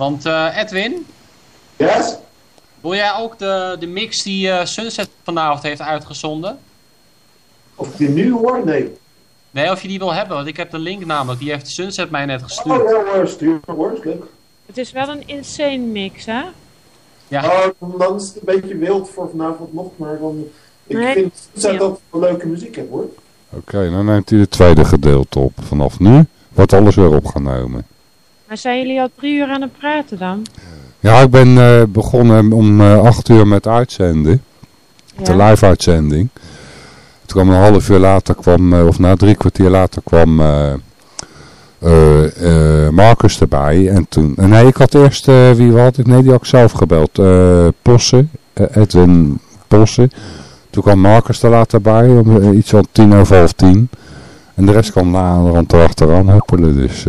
Want uh, Edwin? Yes? Wil jij ook de, de mix die uh, Sunset vanavond heeft uitgezonden? Of die nu hoor? Nee. Nee, of je die wil hebben, want ik heb de link namelijk. Die heeft Sunset mij net gestuurd. Oh ja, stuur hoor, is leuk. Het is wel een insane mix, hè? Ja. Oh, dan is het een beetje wild voor vanavond nog, maar dan... Ik nee, vind Sunset dat we leuke muziek hebben, hoor. Oké, okay, dan neemt u het tweede gedeelte op. Vanaf nu wordt alles weer opgenomen. Maar zijn jullie al drie uur aan het praten dan? Ja, ik ben uh, begonnen om uh, acht uur met uitzenden. Ja. De live uitzending. Toen kwam een half uur later, kwam, uh, of na drie kwartier later kwam Marcus erbij. En toen, nee, ik had eerst, wie had ik? Nee, die had ik zelf gebeld. Possen, Edwin Possen. Toen kwam Marcus er later bij, om iets van tien over half tien. En de rest kwam na de rand erachteraan hoppelen, dus...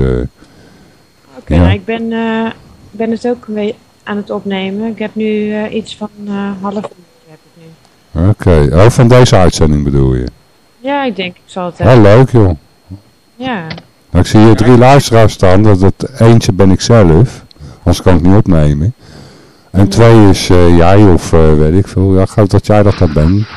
Okay, ja. nou, ik ben, uh, ben het ook weer aan het opnemen. Ik heb nu uh, iets van uh, half uur. Oké, okay. oh, van deze uitzending bedoel je? Ja, ik denk ik zal het hebben. Oh, leuk joh. Ja. Nou, ik zie hier drie luisteraars staan. Dat, dat eentje ben ik zelf. Anders kan ik niet opnemen. En twee is jij of weet ik veel. Ja, geloof dat jij dat dan bent.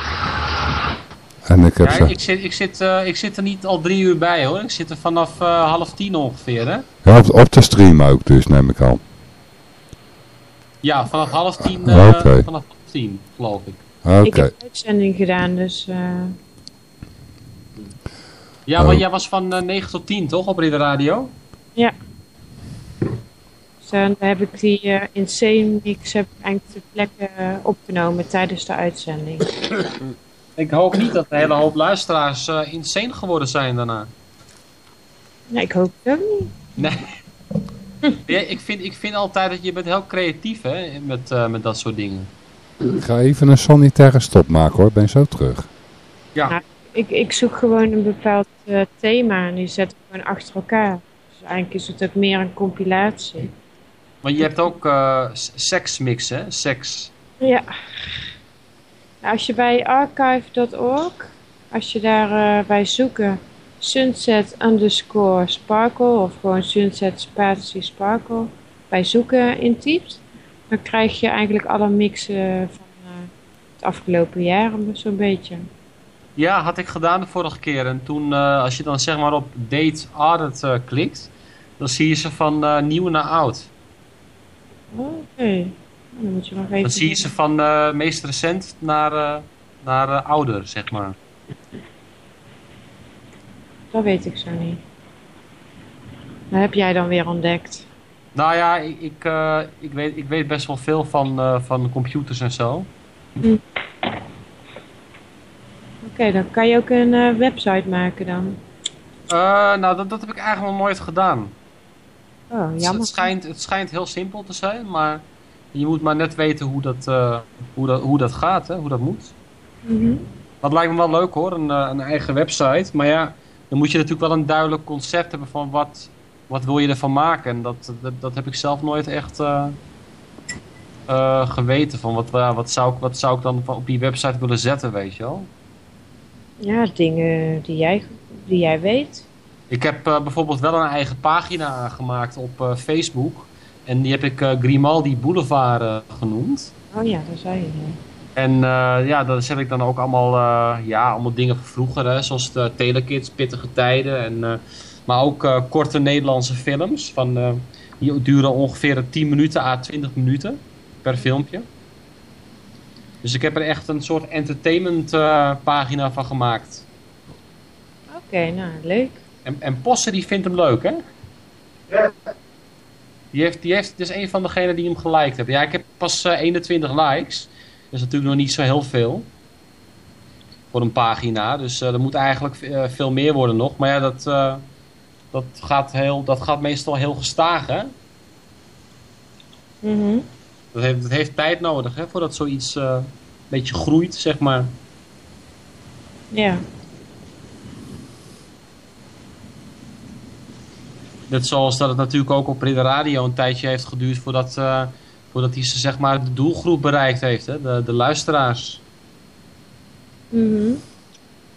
En ik, heb ja, ik, zit, ik, zit, uh, ik zit er niet al drie uur bij hoor. Ik zit er vanaf uh, half tien ongeveer hè. Ja, op, op, de stream ook dus neem ik al. Ja, vanaf half tien, uh, okay. vanaf half tien geloof ik. Okay. Ik heb een uitzending gedaan dus... Ja, oh. maar jij was van 9 tot 10 toch op Ridder Radio? Ja. Dus dan heb ik die uh, insane mix heb ik eigenlijk de plekken opgenomen tijdens de uitzending. Ik hoop niet dat de hele hoop luisteraars uh, insane geworden zijn daarna. Nee, ik hoop het ook niet. Nee. ja, ik, vind, ik vind altijd dat je bent heel creatief hè, met, uh, met dat soort dingen. Ik ga even een sanitaire stop maken hoor, ben zo terug. Ja. Nou, ik, ik zoek gewoon een bepaald uh, thema en die zet ik gewoon achter elkaar. Dus eigenlijk is het ook meer een compilatie. Maar je hebt ook uh, seksmix hè, seks. Ja. Als je bij archive.org, als je daar uh, bij zoeken sunset underscore sparkle of gewoon sunset spatie sparkle bij zoeken intypt, dan krijg je eigenlijk alle mixen van uh, het afgelopen jaar zo'n beetje. Ja, had ik gedaan de vorige keer. En toen, uh, als je dan zeg maar op date audit klikt, dan zie je ze van nieuw naar oud. Oké. Okay. Dan, moet je nog even dan zie je ze van uh, meest recent naar, uh, naar uh, ouder, zeg maar. Dat weet ik zo niet. Dat heb jij dan weer ontdekt. Nou ja, ik, ik, ik, weet, ik weet best wel veel van, van computers en zo. Hm. Oké, okay, dan kan je ook een website maken dan. nou, dat, dat heb ik eigenlijk nog nooit gedaan. Oh, jammer. Het schijnt, het schijnt heel simpel te zijn, maar je moet maar net weten hoe dat, uh, hoe dat, hoe dat gaat, hè? hoe dat moet. Mm Dat lijkt me wel leuk hoor, een, uh, een eigen website. Maar ja, dan moet je natuurlijk wel een duidelijk concept hebben van wat, wat wil je ervan maken. En dat, dat, dat heb ik zelf nooit echt uh, geweten. Van wat, wat, zou ik, wat zou ik dan op die website willen zetten, weet je wel? Ja, dingen die jij, die jij weet. Ik heb bijvoorbeeld wel een eigen pagina aangemaakt op Facebook. En die heb ik uh, Grimaldi Boulevard uh, genoemd. Oh ja, daar zei je. En uh, ja, daar zet ik dan ook allemaal, ja, allemaal dingen van vroeger. Hè, zoals de Telekids, Pittige Tijden. En, maar ook korte Nederlandse films. Van, die duren ongeveer 10 minuten à 20 minuten per filmpje. Dus ik heb er echt een soort entertainment pagina van gemaakt. Oké, nou leuk. En, en Posse die vindt hem leuk hè? Ja. Die heeft, die heeft, dus een van degenen die hem geliked hebben. Ja, ik heb pas uh, eh, 21 likes. Dat is natuurlijk nog niet zo heel veel. Voor een pagina. Dus uh, er moet eigenlijk uh, veel meer worden nog. Maar ja, dat, dat, gaat, heel, dat gaat meestal heel gestaag, hè? Mm dat, heeft, dat heeft tijd nodig, hè? Voordat zoiets een beetje groeit, zeg maar. Ja. Net zoals dat het natuurlijk ook op Ridder Radio een tijdje heeft geduurd voordat, uh, voordat hij zeg maar de doelgroep bereikt heeft, hè? De, de luisteraars. Mm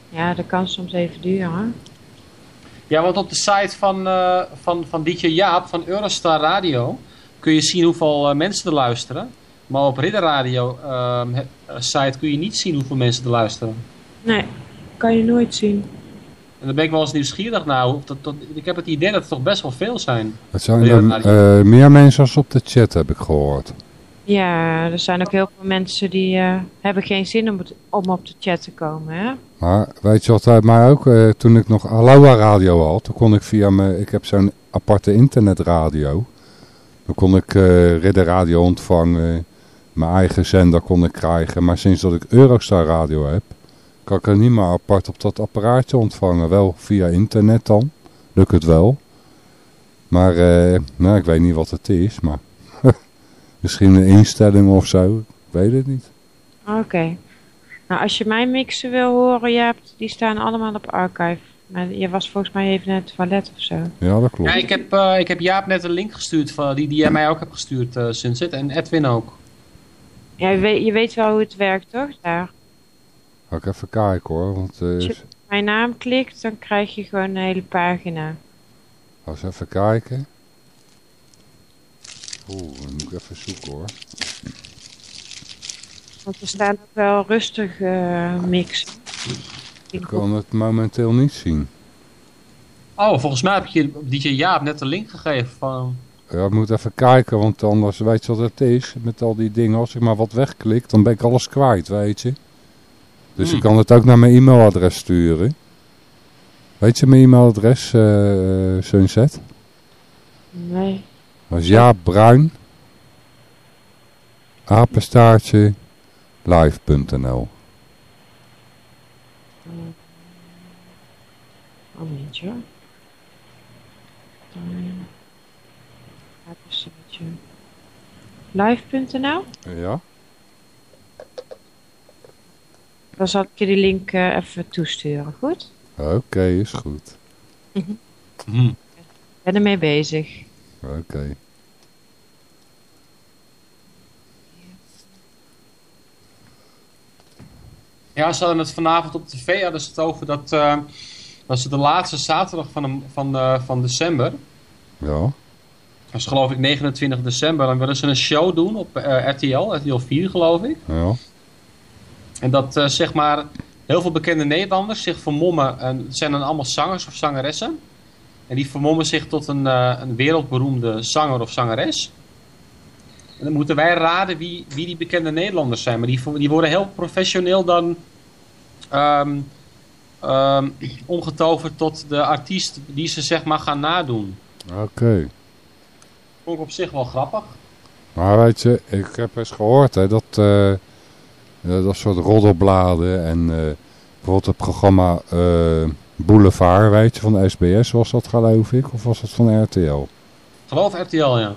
Ja, dat kan soms even duren. Ja, want op de site van, uh, van, van DJ Jaap van Eurostar Radio, kun je zien hoeveel mensen er luisteren. Maar op Ridderradio ehm, site kun je niet zien hoeveel mensen er luisteren. Nee, kan je nooit zien. En dan ben ik wel eens nieuwsgierig naar. Dat, ik heb het idee dat er toch best wel veel zijn. Het zijn er meer mensen als op de chat, heb ik gehoord. Ja, er zijn ook heel veel mensen die uh, hebben geen zin om, om op de chat te komen. Hè? Maar weet je wat uit mij ook, uh, toen ik nog Aloha radio had, toen kon ik via mijn, ik heb zo'n aparte internetradio. Dan kon ik uh, ridderradio ontvangen, mijn eigen zender kon ik krijgen. Maar sinds dat ik Eurostar radio heb, kan ik er niet meer apart op dat apparaatje ontvangen. Wel via internet dan, lukt het wel. Maar nou, ik weet niet wat het is, maar... Misschien een instelling of zo. Ik weet het niet. Oké. Nou, als je mijn mixen wil horen, Jaap, die staan allemaal op archive. Maar je was volgens mij even naar het toilet of zo. Ja, dat klopt. Ja, ik heb, uh, ik heb Jaap net een link gestuurd, van, die, die jij mij ook hebt gestuurd, uh, Sunset. En Edwin ook. Ja, je weet, je weet wel hoe het werkt, toch? Daar. Ga ik even kijken hoor. Want, uh, Als je op mijn naam klikt, dan krijg je gewoon een hele pagina. Ga eens even kijken. Oeh, dan moet ik even zoeken hoor. Want er staan ook wel rustige uh, mix. Ik kan het momenteel niet zien. Oh, volgens mij heb je DJ Jaap net een link gegeven van... Ja, ik moet even kijken, want anders weet je wat het is. Met al die dingen, als ik maar wat wegklik, dan ben ik alles kwijt, weet je. Dus hmm. ik kan het ook naar mijn e-mailadres sturen. Weet je mijn e-mailadres, uh, Sunset? Nee. Dat is Jaap Bruin. Apenstaartje. Live.nl Momentje hoor. Apenstaartje. Live.nl? Ja. Dan zal ik je die link uh, even toesturen, goed? Oké, okay, is goed. hm. Ik ben ermee bezig. Oké. Okay. Ja, ze hadden het vanavond op tv hadden ze het over dat, uh, dat ze de laatste zaterdag van, van, van december. Ja. Dat is geloof ik 29 december. Dan willen ze een show doen op uh, RTL, RTL 4 geloof ik. Ja. En dat zeg maar heel veel bekende Nederlanders zich vermommen. En het zijn dan allemaal zangers of zangeressen. En die vermommen zich tot een, uh, een wereldberoemde zanger of zangeres. En dan moeten wij raden wie, wie die bekende Nederlanders zijn. Maar die, die worden heel professioneel dan um, um, omgetoverd tot de artiest die ze zeg maar gaan nadoen. Oké. Okay. Vond ik op zich wel grappig. Maar weet je, ik heb eens gehoord hè, dat, uh, dat soort roddelbladen en uh, bijvoorbeeld het programma... Boulevard, weet je, van de SBS was dat geloof ik, of was dat van RTL? Geloof RTL, ja.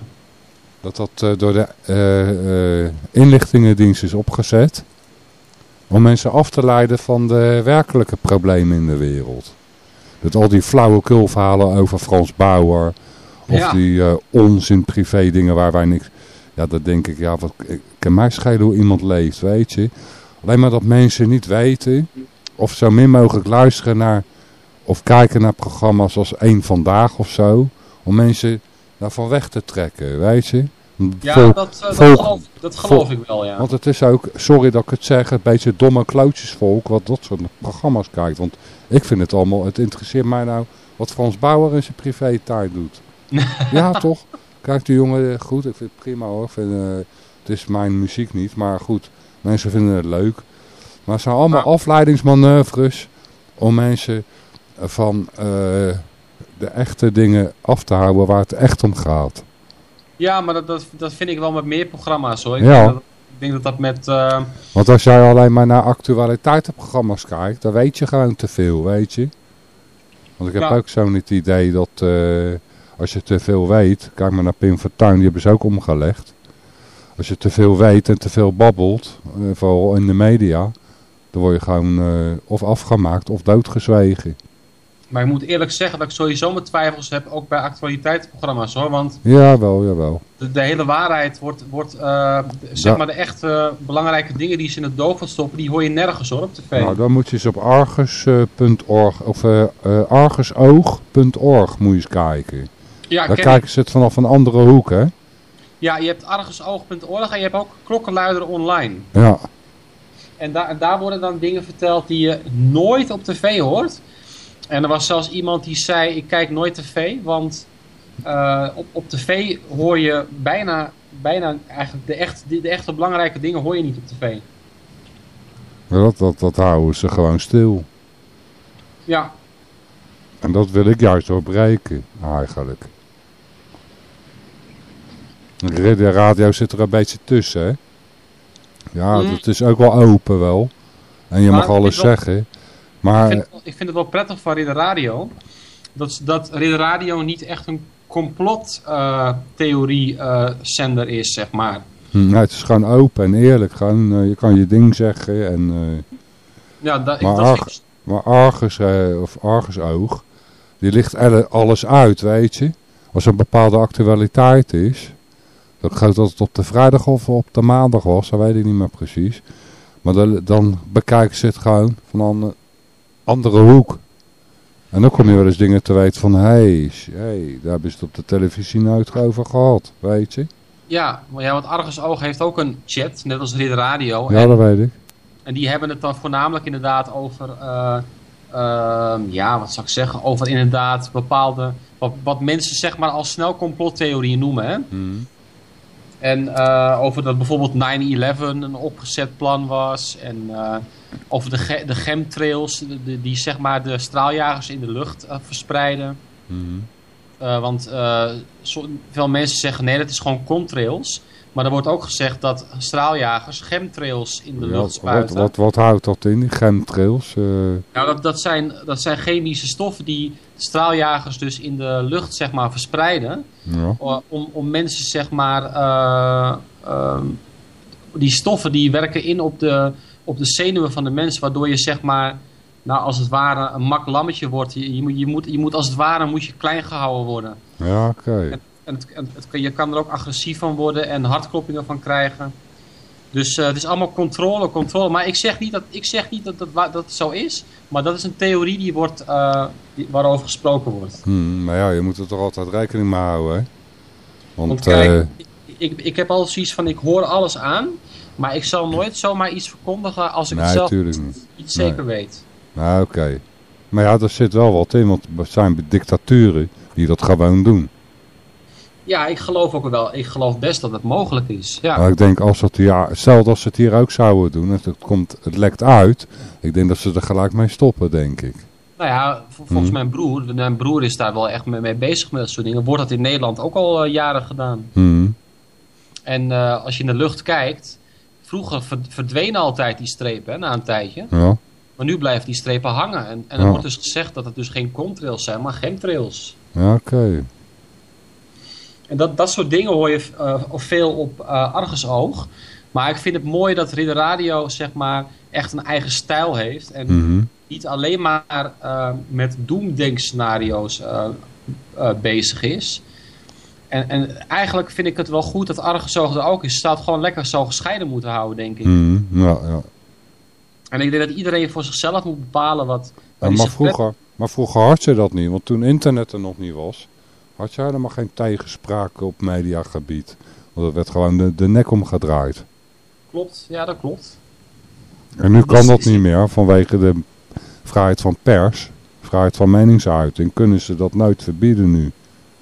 Dat dat door de inlichtingendienst is opgezet om mensen af te leiden van de werkelijke problemen in de wereld. Dat al die flauwekulverhalen over Frans Bauer, of ja. die onzin privé dingen waar wij niks... Ja, dat denk ik, ja, wat, ik kan mij schelen hoe iemand leeft, weet je. Alleen maar dat mensen niet weten, of zo min mogelijk luisteren naar of kijken naar programma's als één Vandaag of zo. Om mensen daarvan weg te trekken, weet je. Ja, Vol, dat, uh, dat, geloof, dat geloof ik wel, ja. Want het is ook, sorry dat ik het zeg, een beetje domme klootjesvolk wat dat soort programma's kijkt. Want ik vind het allemaal, het interesseert mij nou wat Frans Bauer in zijn privé tijd doet. ja, toch? Kijk, die jongen, goed, ik vind het prima hoor. Vind, uh, het is mijn muziek niet, maar goed, mensen vinden het leuk. Maar het zijn allemaal afleidingsmanoeuvres om mensen van uh, de echte dingen af te houden waar het echt om gaat. Ja, maar dat, dat, dat vind ik wel met meer programma's hoor. Ik, ja. denk, dat, ik denk dat dat met... Uh... Want als jij alleen maar naar actualiteitenprogramma's kijkt, dan weet je gewoon te veel, weet je. Want ik heb ja. ook zo'n het idee dat uh, als je te veel weet, kijk maar naar Pim Fortuyn, die hebben ze ook omgelegd. Als je te veel weet en te veel babbelt, vooral in de media, dan word je gewoon uh, of afgemaakt of doodgezwegen. Maar ik moet eerlijk zeggen dat ik sowieso mijn twijfels heb, ook bij actualiteitsprogramma's hoor. Want jawel, jawel. De, de hele waarheid wordt, wordt uh, zeg ja. maar de echte belangrijke dingen die ze in het doofpot stoppen, die hoor je nergens hoor op tv. Nou, dan moet je eens op argus.org uh, of argusoog.org moet je eens kijken. Ja, Daar kijken ze het vanaf een andere hoek hè. Ja, je hebt argusoog.org en je hebt ook klokkenluider online. Ja. En, daar en daar worden dan dingen verteld die je nooit op tv hoort. En er was zelfs iemand die zei, ik kijk nooit tv, want eh, op, op tv hoor je bijna, bijna eigenlijk de, echt, de, de echte belangrijke dingen hoor je niet op tv. Dat, dat, dat houden ze gewoon stil. Ja, En dat wil ik juist doorbreken, eigenlijk. De radio zit er een beetje tussen, hè? Ja, Mm. het is ook wel open wel. En je Maar mag ik alles wel- zeggen. ik, Maar, vind, ik vind het wel prettig van Ridder Radio. Dat, dat Ridder Radio niet echt een complottheorie eh zender is, zeg maar. hm, nee, het is gewoon open en eerlijk. Gewoon, eh, je kan je ding zeggen. En, eh, Ja, dat, ik, Maar dat ach- vind ik- maar Argus, eh, of Argusoog, die ligt alles uit, weet je. Als er een bepaalde actualiteit is. Ik geloof dat het op de vrijdag of op de maandag was, dat weet ik niet meer precies. Maar dan, dan bekijken ze het gewoon van een andere hoek. En dan kom je wel eens dingen te weten van, hé, hey, hey, daar hebben ze het op de televisie nooit over gehad, weet je. ja, maar ja, want Argus Oog heeft ook een chat, net als Ridder Radio. Ja, en, dat weet ik. en die hebben het dan voornamelijk inderdaad over, eh, ja, wat zou ik zeggen, over inderdaad bepaalde, wat, wat mensen zeg maar als snel complottheorieën noemen, hè. En eh, over dat bijvoorbeeld 9-11 een opgezet plan was. En eh, over de, ge- de chemtrails de, de- die zeg maar de straaljagers in de lucht eh, verspreiden. Eh, want zo- veel mensen zeggen nee, dat is gewoon contrails. Maar er wordt ook gezegd dat straaljagers chemtrails in de Ja, lucht wat, spuiten. wat, wat houdt dat in, chemtrails? Nou, dat, dat, zijn, dat zijn chemische stoffen die straaljagers dus in de lucht zeg maar verspreiden. ja. Om, om mensen zeg maar eh, ehm, die stoffen die werken in op de, op de zenuwen van de mensen waardoor je zeg maar nou als het ware een mak lammetje wordt je, je, moet, je, moet, je moet als het ware moet je klein gehouden worden Ja, oké. En het, en het, je kan er ook agressief van worden en hartkloppingen van krijgen dus eh, het is allemaal controle, controle. Maar ik zeg niet dat, ik zeg niet dat, dat, dat zo is. Maar dat is een theorie die wordt, eh, die, waarover gesproken wordt. Hmm, maar ja, je moet er toch altijd rekening mee houden, hè? Want, Want kijk, eh, ik, ik, ik heb al zoiets van, ik hoor alles aan. Maar ik zal nooit zomaar iets verkondigen als ik nee, het zelf niet zeker weet. Nou, oké. Maar ja, er zit wel wat in, want er zijn dictaturen die dat gewoon doen. Ja, ik geloof ook wel. Ik geloof best dat het mogelijk is. Ja, Maar ik denk, als het, ja, stel dat ze het hier ook zouden doen, het, het, komt, het lekt uit. Ik denk dat ze er gelijk mee stoppen, denk ik. nou ja, vol- volgens Mhm. mijn broer, mijn broer is daar wel echt mee, mee bezig met dat soort dingen. Wordt dat in Nederland ook al eh, jaren gedaan. Hmm. En eh, als je in de lucht kijkt, vroeger ver- verdwenen altijd die strepen hè, na een tijdje. Ja. Maar nu blijven die strepen hangen. En, en er Ja. wordt dus gezegd dat het dus geen contrails zijn, maar chemtrails. Ja, oké. En dat, dat soort dingen hoor je eh, veel op eh argusoog. Maar ik vind het mooi dat Ridder Radio zeg maar, echt een eigen stijl heeft. En Mhm. niet alleen maar eh, met doemdenkscenario's bezig is. En, en eigenlijk vind ik het wel goed dat argusoog er ook is. Zou het gewoon lekker zo gescheiden moeten houden, denk ik. Mhm. Ja, ja. En ik denk dat iedereen voor zichzelf moet bepalen wat... Ja, maar, vroeger, maar vroeger had je dat niet, want toen internet er nog niet was, had je helemaal geen tegenspraak op mediagebied. Want er werd gewoon de, de nek omgedraaid. Klopt, ja dat klopt. En nu Dus kan dat is- niet meer vanwege de vrijheid van pers, vrijheid van meningsuiting. Kunnen ze dat nooit verbieden nu.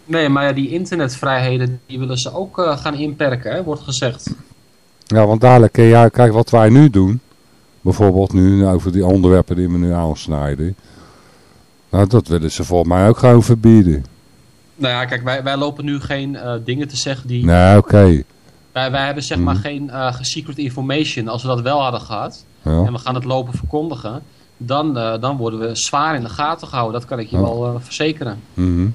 Nee, maar ja, die internetvrijheden die willen ze ook eh, gaan inperken, hè, wordt gezegd. Ja, want dadelijk, kun jij- kijk wat wij nu doen. Bijvoorbeeld nu over die onderwerpen die we nu aansnijden. Nou, dat willen ze volgens mij ook gewoon verbieden. Nou ja, kijk, wij, wij lopen nu geen eh, dingen te zeggen die... Nee, oké. Wij, wij hebben zeg maar Mhm. geen eh secret information. Als we dat wel hadden gehad Ja. en we gaan het lopen verkondigen... Dan, eh, dan worden we zwaar in de gaten gehouden. Dat kan ik je wel verzekeren. Mhm.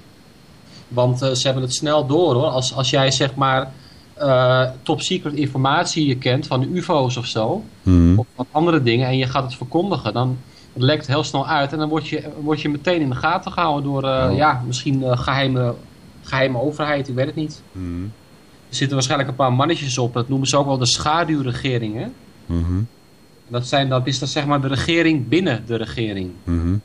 Want eh, ze hebben het snel door hoor. Als, als jij zeg maar eh, top secret informatie kent van de ufo's of zo... Mhm. of van andere dingen en je gaat het verkondigen, dan het lekt heel snel uit en dan word je, word je meteen in de gaten gehouden door eh, Oh. ja, misschien eh, geheime, geheime overheid, ik weet het niet. Mhm. Er zitten waarschijnlijk een paar mannetjes op, dat noemen ze ook wel de schaduwregering. Hè? Mhm. Dat, zijn, dat is dan zeg maar de regering binnen de regering. Mhm.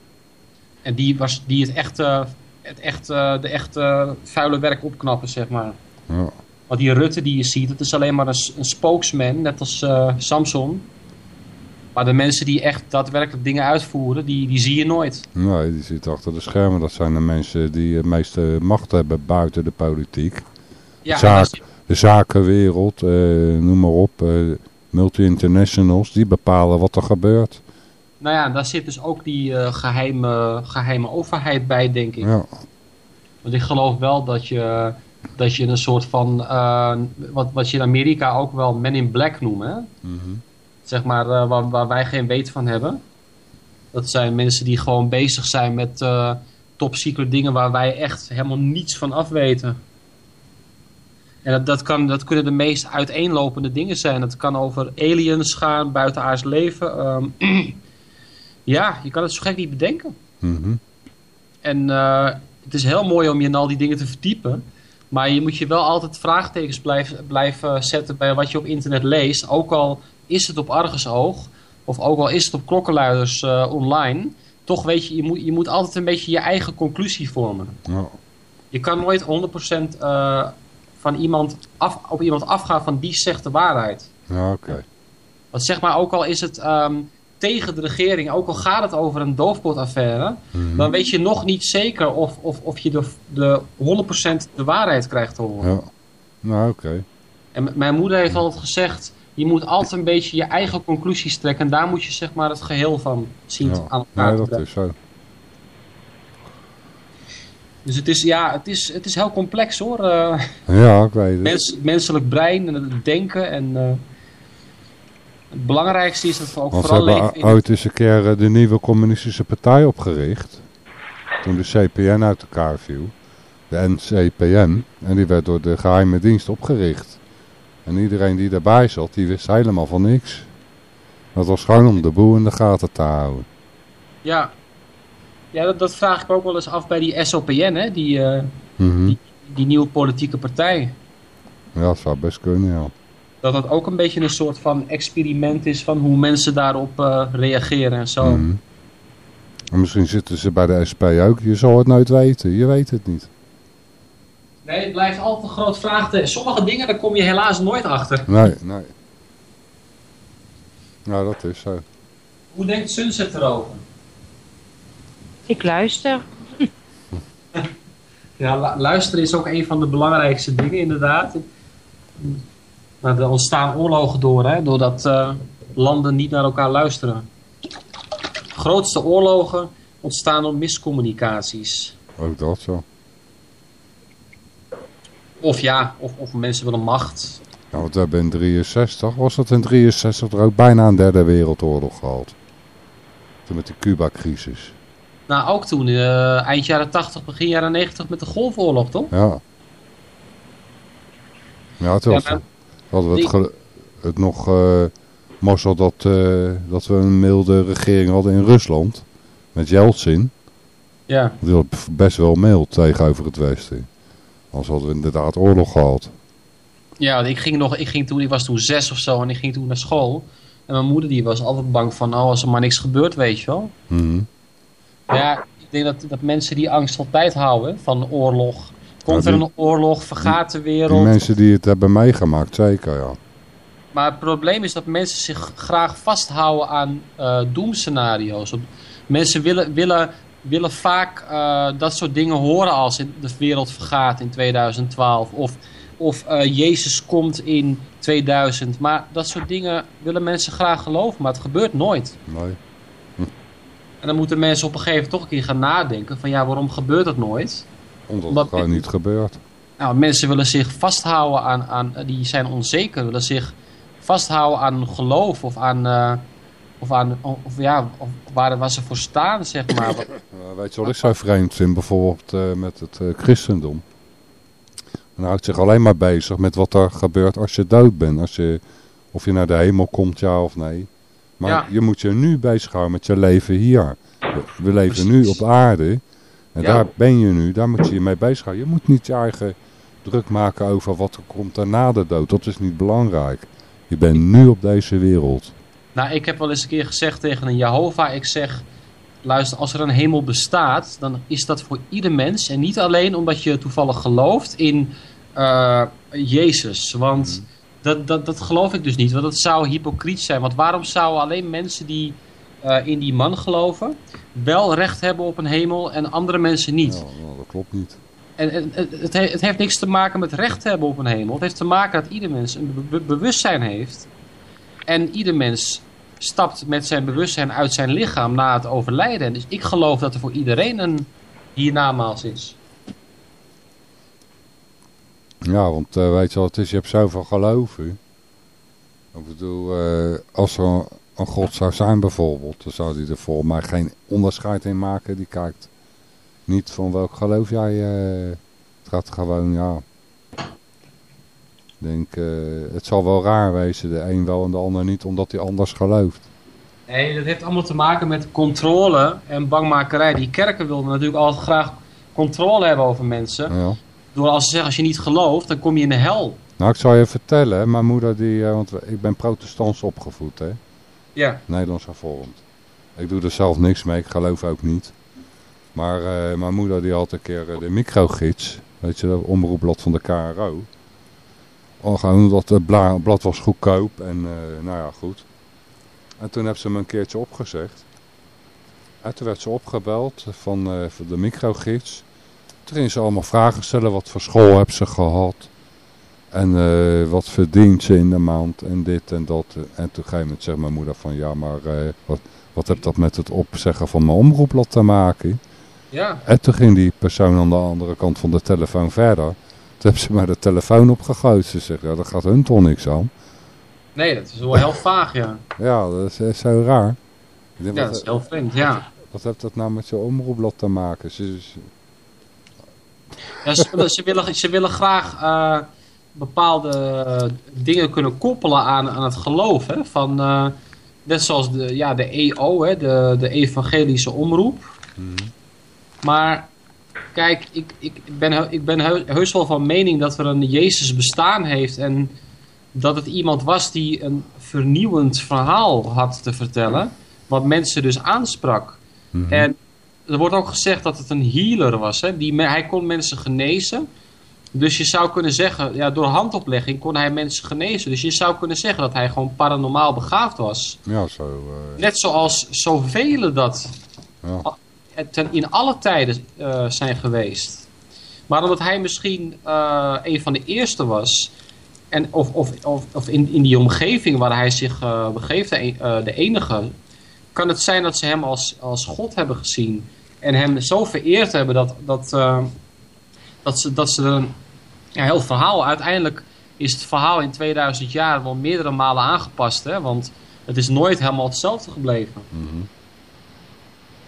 En die, was, die het echt, eh, het echt, eh, de echt eh, vuile werk opknappen, zeg maar. Want die Rutte die je ziet, dat is alleen maar een, een spokesman, net als uh, Samson. Maar de mensen die echt daadwerkelijk dingen uitvoeren, die, die zie je nooit. Nee, die zitten achter de schermen. Dat zijn de mensen die het meeste macht hebben buiten de politiek. Ja, de, zaak, de zakenwereld, uh, noem maar op, uh, multi-internationals, die bepalen wat er gebeurt. Nou ja, daar zit dus ook die uh, geheime, geheime overheid bij, denk ik. Ja. Want ik geloof wel dat je, dat je een soort van, wat, wat je in Amerika ook wel Men in Black noemt, hè? Mm zeg maar, uh, waar, waar, wij geen weet van hebben. Dat zijn mensen die gewoon bezig zijn met uh, top secret dingen waar wij echt helemaal niets van afweten. En dat, dat, kan, dat kunnen de meest uiteenlopende dingen zijn. Het kan over aliens gaan, buitenaards leven. Um, ja, je kan het zo gek niet bedenken. Mm -hmm. En uh, het is heel mooi om je in al die dingen te verdiepen. Maar je moet je wel altijd vraagtekens blijven, blijven zetten bij wat je op internet leest. Ook al is het op argusoog, of ook al is het op klokkenluiders uh, online, toch weet je, je moet, je moet altijd een beetje je eigen conclusie vormen. Je kan nooit 100% uh, eh, van iemand af, op iemand afgaan van die zegt de waarheid. Oké. Want zeg maar, ook al is het um, tegen de regering, ook al gaat het over een doofpotaffaire, mm dan weet je nog niet zeker of, of, of je de, de 100% de waarheid krijgt te horen. Ja, nou oké. En mijn moeder heeft altijd gezegd, je moet altijd een beetje je eigen conclusies trekken. En daar moet je zeg maar het geheel van zien ja. aan elkaar. Ja, dat is zo. Dus het is, ja, het is, het is heel complex hoor. Uh, ja, ik weet het. Mens, menselijk brein en het denken. En uh, het belangrijkste is dat we ook Want vooral leven... hebben ooit eens een keer de nieuwe communistische partij opgericht. Toen de CPN uit elkaar viel. De NCPN. En die werd door de geheime dienst opgericht. En iedereen die daarbij zat, die wist helemaal van niks. Dat was gewoon om de boel in de gaten te houden. Ja, ja dat, dat vraag ik ook wel eens af bij die SOPN, hè? Die, uh, die, die, nieuwe politieke partij. Ja, dat zou best kunnen, ja. Dat dat ook een beetje een soort van experiment is van hoe mensen daarop uh, reageren en zo. Mm -hmm. En misschien zitten ze bij de SP ook. Je zal het nooit weten, je weet het niet. Nee, het blijft altijd een groot vraagteken. Sommige dingen, daar kom je helaas nooit achter. Nee, nee. Nou, dat is zo. Hoe denkt Sunset erover? Ik luister. ja, luisteren is ook een van de belangrijkste dingen, inderdaad. Maar er ontstaan oorlogen door, hè, doordat uh, landen niet naar elkaar luisteren. De grootste oorlogen ontstaan door miscommunicaties. Ook dat zo. Of ja, of, of mensen willen macht. Ja, want we hebben in 63, was dat in 63 er ook bijna een derde wereldoorlog gehad. Toen met de Cuba-crisis. Nou, ook toen, uh, eind jaren 80, begin jaren 90 met de Golfoorlog, toch? Ja. Ja, ja, hadden we het, het nog uh, mazzel dat, uh, dat we een milde regering hadden in Rusland. Met Yeltsin. Ja. Die was best wel mild tegenover het Westen. Anders hadden we inderdaad oorlog gehad. Ja, ik ging, nog, ik ging toen, ik was toen zes of zo en ik ging toen naar school. En mijn moeder die was altijd bang van, oh, als er maar niks gebeurt, weet je wel. Mm Ja, ik denk dat, dat mensen die angst altijd houden van oorlog. Komt er een oorlog, vergaat de wereld. Die mensen die het hebben meegemaakt, zeker, ja. Maar het probleem is dat mensen zich graag vasthouden aan uh, doemscenario's. Mensen willen, willen willen vaak uh, dat soort dingen horen als de wereld vergaat in 2012. Of, of uh, Jezus komt in 2000. Maar dat soort dingen willen mensen graag geloven. Maar het gebeurt nooit. Nee. Hm. En dan moeten mensen op een gegeven moment toch een keer gaan nadenken. Van ja, waarom gebeurt het nooit? Omdat, Omdat het gewoon niet gebeurt. Nou, mensen willen zich vasthouden aan, aan... Die zijn onzeker. Willen zich vasthouden aan geloof of aan... Uh, of, aan, of, ja, of waar, waar ze voor staan, zeg maar. weet je wat ik zo vreemd vind, bijvoorbeeld uh, met het uh, christendom? Dan houdt zich alleen maar bezig met wat er gebeurt als je dood bent. Als je, of je naar de hemel komt, ja of nee. Maar ja. je moet je nu bezighouden met je leven hier. We leven Precies. nu op aarde. En ja. daar ben je nu, daar moet je je mee bezighouden. Je moet niet je eigen druk maken over wat er komt daarna de dood. Dat is niet belangrijk. Je bent nu op deze wereld. Nou, ik heb wel eens een keer gezegd tegen een Jehovah, ik zeg, luister, als er een hemel bestaat, dan is dat voor ieder mens. En niet alleen omdat je toevallig gelooft in, uh, Jezus. Want dat, dat, dat geloof ik dus niet. Want dat zou hypocriet zijn. Want waarom zouden alleen mensen die eh, in die man geloven... wel recht hebben op een hemel en andere mensen niet? Ja, nou, dat klopt niet. En, en het, het, he- het heeft niks te maken met recht hebben op een hemel. Het heeft te maken dat ieder mens een be- be- bewustzijn heeft. En ieder mens stapt met zijn bewustzijn uit zijn lichaam na het overlijden. En Dus ik geloof dat er voor iedereen een hiernamaals is. Ja, want eh, weet je wat het is? Je hebt zoveel geloven. Ik bedoel, eh, als er een, een God zou zijn bijvoorbeeld, dan zou hij er volgens mij geen onderscheid in maken. Die kijkt niet van welk geloof jij. eh, het gaat gewoon, ja. Ik denk, eh, het zal wel raar wezen, de een wel en de ander niet, omdat hij anders gelooft. Nee, dat heeft allemaal te maken met controle en bangmakerij. Die kerken wilden natuurlijk altijd graag controle hebben over mensen. Ja. Door als ze zeggen, als je niet gelooft, dan kom je in de hel. Nou, ik zal je vertellen, mijn moeder, die, eh, want ik ben protestants opgevoed, hè. Ja. Nederlands hervormd. Ik doe er zelf niks mee, ik geloof ook niet. Maar eh, mijn moeder die had een keer de microgids, weet je, dat omroepblad van de KRO. Al gewoon dat het bla- blad was goedkoop en eh, nou ja, goed. En toen heeft ze me een keertje opgezegd. En toen werd ze opgebeld van, eh, van de microgids. Toen ging ze allemaal vragen stellen, wat voor school heb ze gehad. En eh, wat verdient ze in de maand en dit en dat. En toen gegeven moment zegt mijn moeder van ja, maar wat, wat heeft dat met het opzeggen van mijn omroepblad te maken? Ja. En toen ging die persoon aan de andere kant van de telefoon verder. Toen heeft ze maar de telefoon opgegooid. Ze zegt, ja, daar gaat hun toch niks aan. Nee, dat is wel heel vaag, ja. Ja, dat is, eh, zo raar. Denk, Ja, wat, dat is heel vreemd, ja. wat heeft dat nou met zo'n omroepblad te maken? Ze, ze- Ja, ze, willen- ze, willen, ze willen graag eh, bepaalde dingen kunnen koppelen aan, aan het geloof. Hè? Van, eh, net zoals de, ja, de EO, hè? De, de evangelische omroep. Maar kijk, ik, ik ben, ik ben heu- heus wel van mening dat er een Jezus bestaan heeft. En dat het iemand was die een vernieuwend verhaal had te vertellen. Wat mensen dus aansprak. Mhm. En er wordt ook gezegd dat het een healer was. Hè? Die, hij kon mensen genezen. Dus je zou kunnen zeggen, ja, door handoplegging kon hij mensen genezen. Dus je zou kunnen zeggen dat hij gewoon paranormaal begaafd was. ja, zo. eh, Net zoals zoveel dat ja. Ten, in alle tijden eh, zijn geweest. Maar omdat hij misschien eh, een van de eerste was, en of, of, of, of in, in die omgeving waar hij zich eh, begeeft, de, enige, kan het zijn dat ze hem als, als God hebben gezien. En hem zo vereerd hebben dat, dat, dat, ze, dat ze een ja, heel verhaal. Uiteindelijk is het verhaal in 2000 jaar wel meerdere malen aangepast. Hè? Want het is nooit helemaal hetzelfde gebleven. Mhm.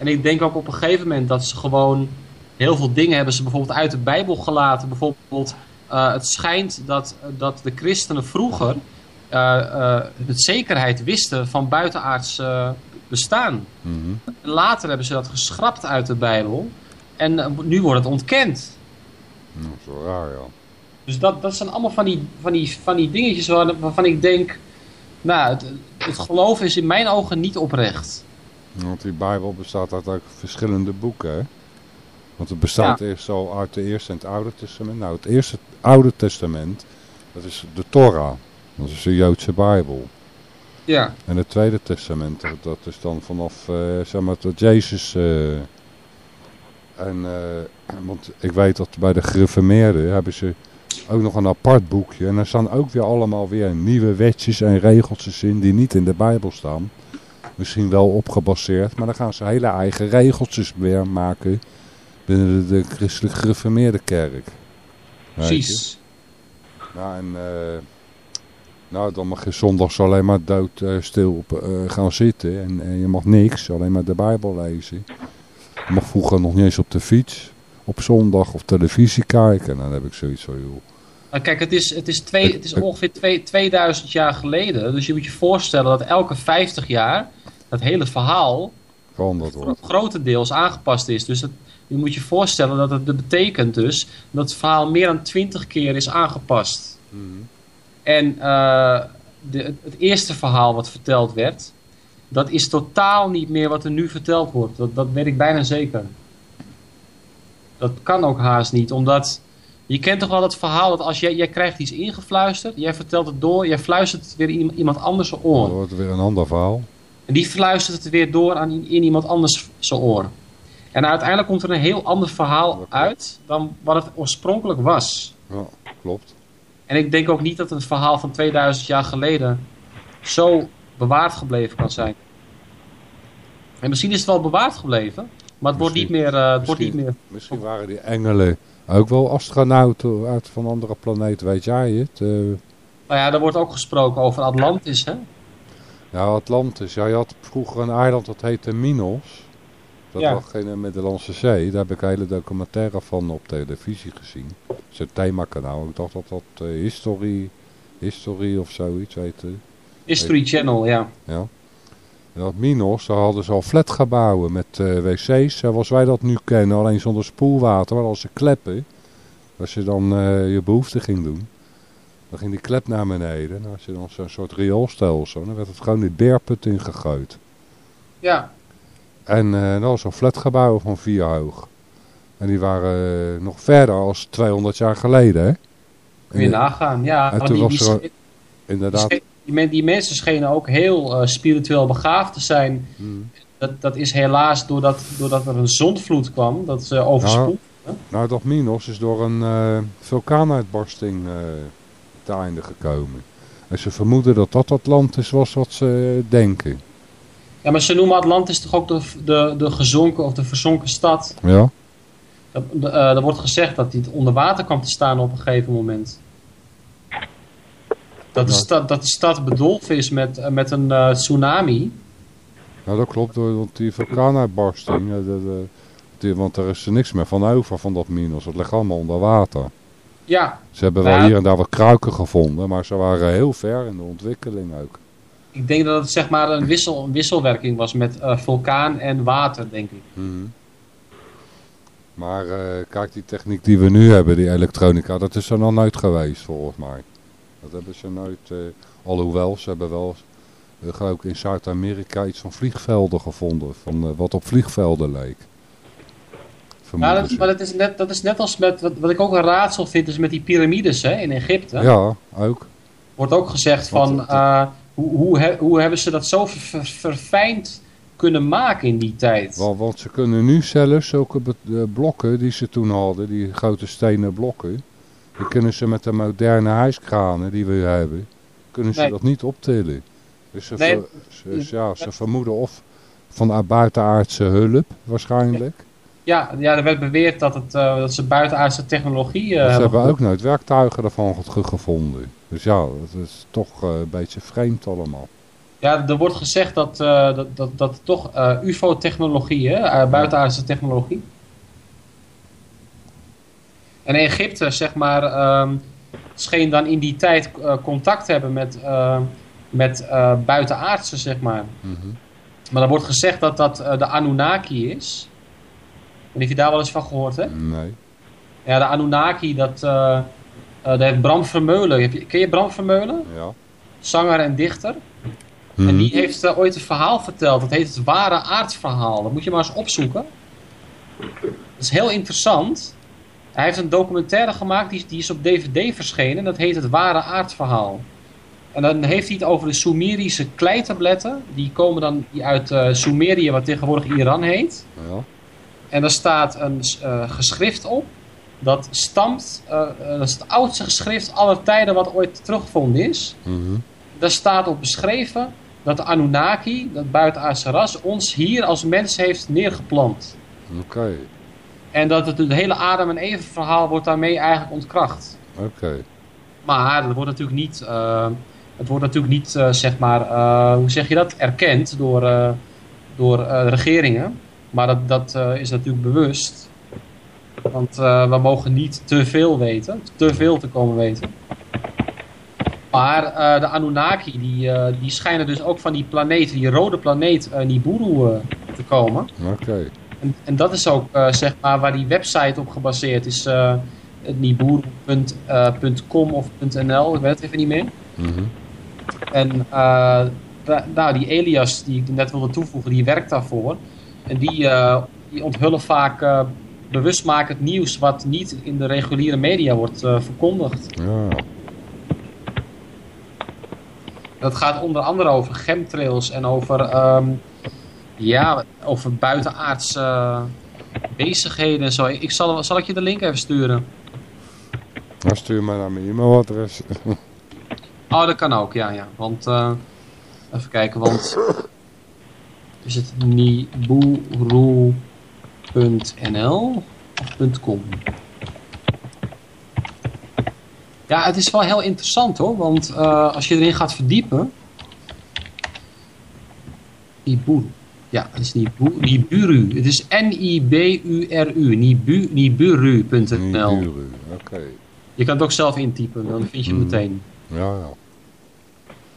En ik denk ook op een gegeven moment dat ze gewoon heel veel dingen hebben ze bijvoorbeeld uit de Bijbel gelaten. Bijvoorbeeld, eh, het schijnt dat, dat de christenen vroeger eh, met zekerheid wisten van buitenaards bestaan. En later hebben ze dat geschrapt uit de Bijbel. En nu wordt het ontkend. Nou, dat is wel raar, ja. Dus dat, dat zijn allemaal van die, van die, van die dingetjes waar, waarvan ik denk... Nou, het, het geloof is in mijn ogen niet oprecht. Want die Bijbel bestaat uit ook verschillende boeken, hè? Want het bestaat eerst al uit het Eerste en het Oude Testament. Nou, het Eerste Oude Testament, dat is de Torah. Dat is de Joodse Bijbel. Ja. En het Tweede Testament, dat, is dan vanaf, eh, zeg maar, tot Jezus... eh, en, eh, want ik weet dat bij de gereformeerden hebben ze ook nog een apart boekje. En daar staan ook weer allemaal weer nieuwe wetjes en regeltjes in die niet in de Bijbel staan. Misschien wel op gebaseerd, maar dan gaan ze hele eigen regeltjes weer maken binnen de, de christelijk gereformeerde kerk. Precies. En eh, nou, dan mag je zondags alleen maar dood eh, stil op, eh, gaan zitten. En, en je mag niks, alleen maar de Bijbel lezen. Je mag vroeger nog niet eens op de fiets op zondag of televisie kijken. En dan heb ik zoiets van, joh. Kijk, het is, het is, twee, het is ongeveer twee, 2000 jaar geleden. Dus je moet je voorstellen dat elke 50 jaar dat hele verhaal Veranderd wordt. grotendeels aangepast is. Dus je moet je voorstellen dat het betekent dus dat het verhaal meer dan 20 keer is aangepast. En eh, de, het eerste verhaal wat verteld werd, dat is totaal niet meer wat er nu verteld wordt. Dat, dat weet ik bijna zeker. Dat kan ook haast niet, omdat Je kent toch wel het verhaal dat als jij, jij krijgt iets ingefluisterd, jij vertelt het door, jij fluistert het weer in iemand anders zijn oor. wordt het weer een ander verhaal. En die fluistert het weer door aan in, iemand anders zijn oor. En uiteindelijk komt er een heel ander verhaal uit dan wat het oorspronkelijk was. Ja, klopt. En ik denk ook niet dat het verhaal van 2000 jaar geleden zo bewaard gebleven kan zijn. En misschien is het wel bewaard gebleven, maar het wordt niet meer... eh, het wordt niet meer Misschien waren die engelen ook wel astronauten uit van andere planeten, weet jij het? Eh, nou ja, er wordt ook gesproken over Atlantis, hè? ja, Atlantis. Ja, je had vroeger een eiland dat heette Minos. Dat Ja. lag in de Middellandse Zee. Daar heb ik een hele documentaire van op televisie gezien. Een themakanaal. Ik dacht dat dat eh, history, history of zoiets heette. History Channel, ja. Ja. En dat Minos, daar hadden ze al flatgebouwen met eh, wc's, zoals wij dat nu kennen, alleen zonder spoelwater, maar als ze kleppen. Als je dan eh, je behoefte ging doen, dan ging die klep naar beneden. En als je dan zo'n soort rioolstelsel, dan werd het gewoon die beerput ingegooid. Ja, En eh dat was zo'n flatgebouw van vier hoog. En die waren nog verder als 200 jaar geleden, hè? kun je nagaan. Ja, en want toen die, was er die, Inderdaad. Die, men- die mensen schenen ook heel eh, spiritueel begaafd te zijn. Mm. Dat, dat is helaas doordat, doordat er een zondvloed kwam, dat ze overspoeld. Nou, dat Minos is door een eh, vulkaanuitbarsting eh te einde gekomen. En ze vermoeden dat dat Atlantis was wat ze denken. Ja, maar ze noemen Atlantis toch ook de, de, de gezonken of de verzonken stad. Ja? Er, wordt gezegd dat dit onder water kwam te staan op een gegeven moment. Dat de, Ja. stad, dat de stad bedolven is met, eh, met een eh, tsunami. Nou, dat klopt, want die vulkaanuitbarsting, eh, de, de, die- want er is er niks meer van over van dat Minos. Het ligt allemaal onder water. Ja, Ze hebben wel Ja. hier en daar wat kruiken gevonden, maar ze waren heel ver in de ontwikkeling ook. ik denk dat het zeg maar een, wissel, een wisselwerking was met vulkaan en water, denk ik. Mhm. Maar kijk, die techniek die we nu hebben, die elektronica, dat is er nog nooit geweest volgens mij. Dat hebben ze nooit, eh, alhoewel ze hebben wel, eh, geloof ik in Zuid-Amerika iets van vliegvelden gevonden, van eh, wat op vliegvelden leek. Ja, dat, maar dat is, net, dat is net als met, wat, wat ik ook een raadsel vind, is met die piramides hè, in Egypte. Ja, ook. Wordt ook gezegd van, eh, hoe, hoe, he- hoe hebben ze dat zo ver- ver- verfijnd kunnen maken in die tijd? Want, want ze kunnen nu zelfs zulke eh, blokken die ze toen hadden, die grote stenen blokken, die kunnen ze met de moderne hijskranen die we hebben, kunnen ze Nee. dat niet optillen. Dus ze, Nee. ver- ze- ja, ze vermoeden of van buitenaardse hulp waarschijnlijk. Ja, ja, er werd beweerd dat, het, eh, dat ze buitenaardse technologie eh Maar ze hebben ook nooit werktuigen ervan ge- gevonden. Dus ja, dat is toch eh, een beetje vreemd allemaal. Ja, er wordt gezegd dat, eh, dat, dat, dat toch eh, UFO-technologie, eh, buitenaardse technologie. En Egypte, zeg maar, ehm, scheen dan in die tijd eh, contact te hebben met, eh, met eh, buitenaardse, zeg maar. Mhm. Maar er wordt gezegd dat dat eh, de Anunnaki is. En heb je daar wel eens van gehoord, hè? Nee. Ja, de Anunnaki, dat, daar heeft Bram Vermeulen. Heb je, ken je Bram Vermeulen? Ja. Zanger en dichter. En Mhm. die heeft ooit een verhaal verteld. Dat heet het ware aardverhaal. Dat moet je maar eens opzoeken. Dat is heel interessant. Hij heeft een documentaire gemaakt, die, die is op DVD verschenen. Dat heet het ware aardverhaal. En dan heeft hij het over de Sumerische kleitabletten. Die komen dan uit eh, Sumerië, wat tegenwoordig Iran heet. Ja. En daar staat een eh, geschrift op. Dat stamt, eh, dat is het oudste geschrift aller tijden wat ooit teruggevonden is. Mhm. Daar staat op beschreven dat de Anunnaki, dat buitenaardse ras, ons hier als mens heeft neergeplant. Oké. En dat het, het hele Adam en Eve verhaal wordt daarmee eigenlijk ontkracht. Oké. Maar het wordt natuurlijk niet, eh, het wordt natuurlijk niet eh, zeg maar, eh, hoe zeg je dat, erkend door, door regeringen. Maar dat, dat is natuurlijk bewust. Want we mogen niet te veel weten, te veel te komen weten. Maar de Anunnaki, die, die schijnen dus ook van die planeet, die rode planeet Nibiru te komen. Oké. En, en dat is ook eh, zeg maar waar die website op gebaseerd is. eh nibiru.com of .nl, ik weet het even niet meer. Mhm. En eh, nou, die Elias die ik net wilde toevoegen, die werkt daarvoor. En die, eh, die onthullen vaak eh, bewustmakend nieuws wat niet in de reguliere media wordt uh, verkondigd. Ja. Dat gaat onder andere over chemtrails en over, um, ja, over buitenaardse bezigheden en zo. Ik zal, zal ik je de link even sturen? Dan stuur maar naar mijn e-mailadres. oh, dat kan ook, ja, ja. Want, uh, even kijken, want... Is het niboeroe.nl of .com? Ja, het is wel heel interessant hoor, want uh, als je erin gaat verdiepen... Niboeroe. Ja, het is Nibu, Niburu. Het is N-I-B-U-R-U. Nibu, Niburu.nl. Niburu, oké. Je kan het ook zelf intypen, dan vind je het meteen. Ja, ja.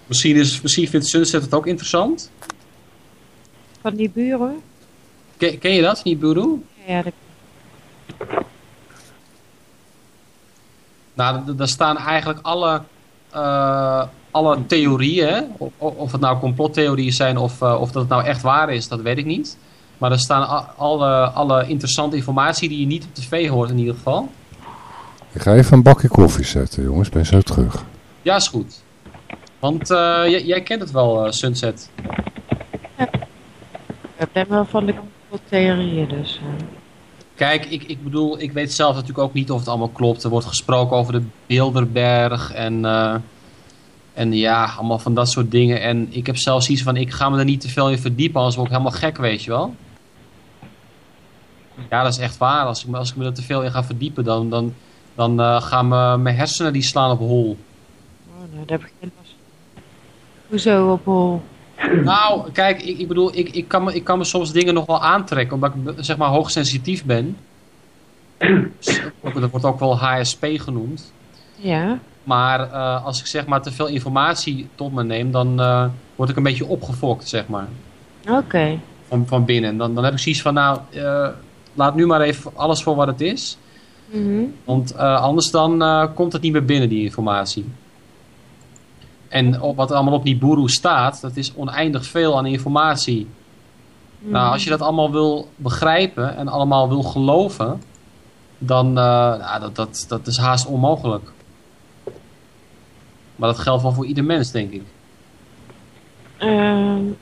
Misschien, is, misschien vindt Sunset het ook interessant. Van Nibiru? Ken, ken je dat, Niburu? Ja, dat... Nou, daar staan eigenlijk alle, uh, alle theorieën, of, of het nou complottheorieën zijn of, uh, of dat het nou echt waar is, dat weet ik niet. Maar er staan alle, alle interessante informatie die je niet op tv hoort in ieder geval. Ik ga even een bakje koffie zetten, jongens. Ben zo terug. Ja, is goed. Want uh, jij kent het wel, uh, Sunset. Ja. Ik ben wel van de complottheorieën, dus... Uh... Kijk, ik, ik bedoel, ik weet zelf natuurlijk ook niet of het allemaal klopt. Er wordt gesproken over de Bilderberg en, uh, en ja, allemaal van dat soort dingen. En ik heb zelfs iets van, ik ga me er niet te veel in verdiepen, anders word ik helemaal gek, weet je wel. Ja, dat is echt waar. Als ik, als ik me er te veel in ga verdiepen, dan, dan, dan uh, gaan me, mijn hersenen die slaan op hol. Oh, nou, daar heb ik geen last van. Hoezo op hol? Nou, kijk, ik, ik bedoel, ik, ik, kan me, ik kan me soms dingen nog wel aantrekken, omdat ik zeg maar hoogsensitief ben. dat wordt ook wel HSP genoemd. Ja. Maar uh, als ik zeg maar te veel informatie tot me neem, dan uh, word ik een beetje opgefokt, zeg maar. Oké. Okay. Van, van binnen. Dan, dan heb ik zoiets van, nou, uh, laat nu maar even alles voor wat het is. Mm -hmm. Want anders dan komt het niet meer binnen, die informatie. En op wat er allemaal op die boeroe staat, dat is oneindig veel aan informatie. Mm. Nou, als je dat allemaal wil begrijpen en allemaal wil geloven, dan nou, dat, dat, dat is haast onmogelijk. Maar dat geldt wel voor ieder mens, denk ik. Uh,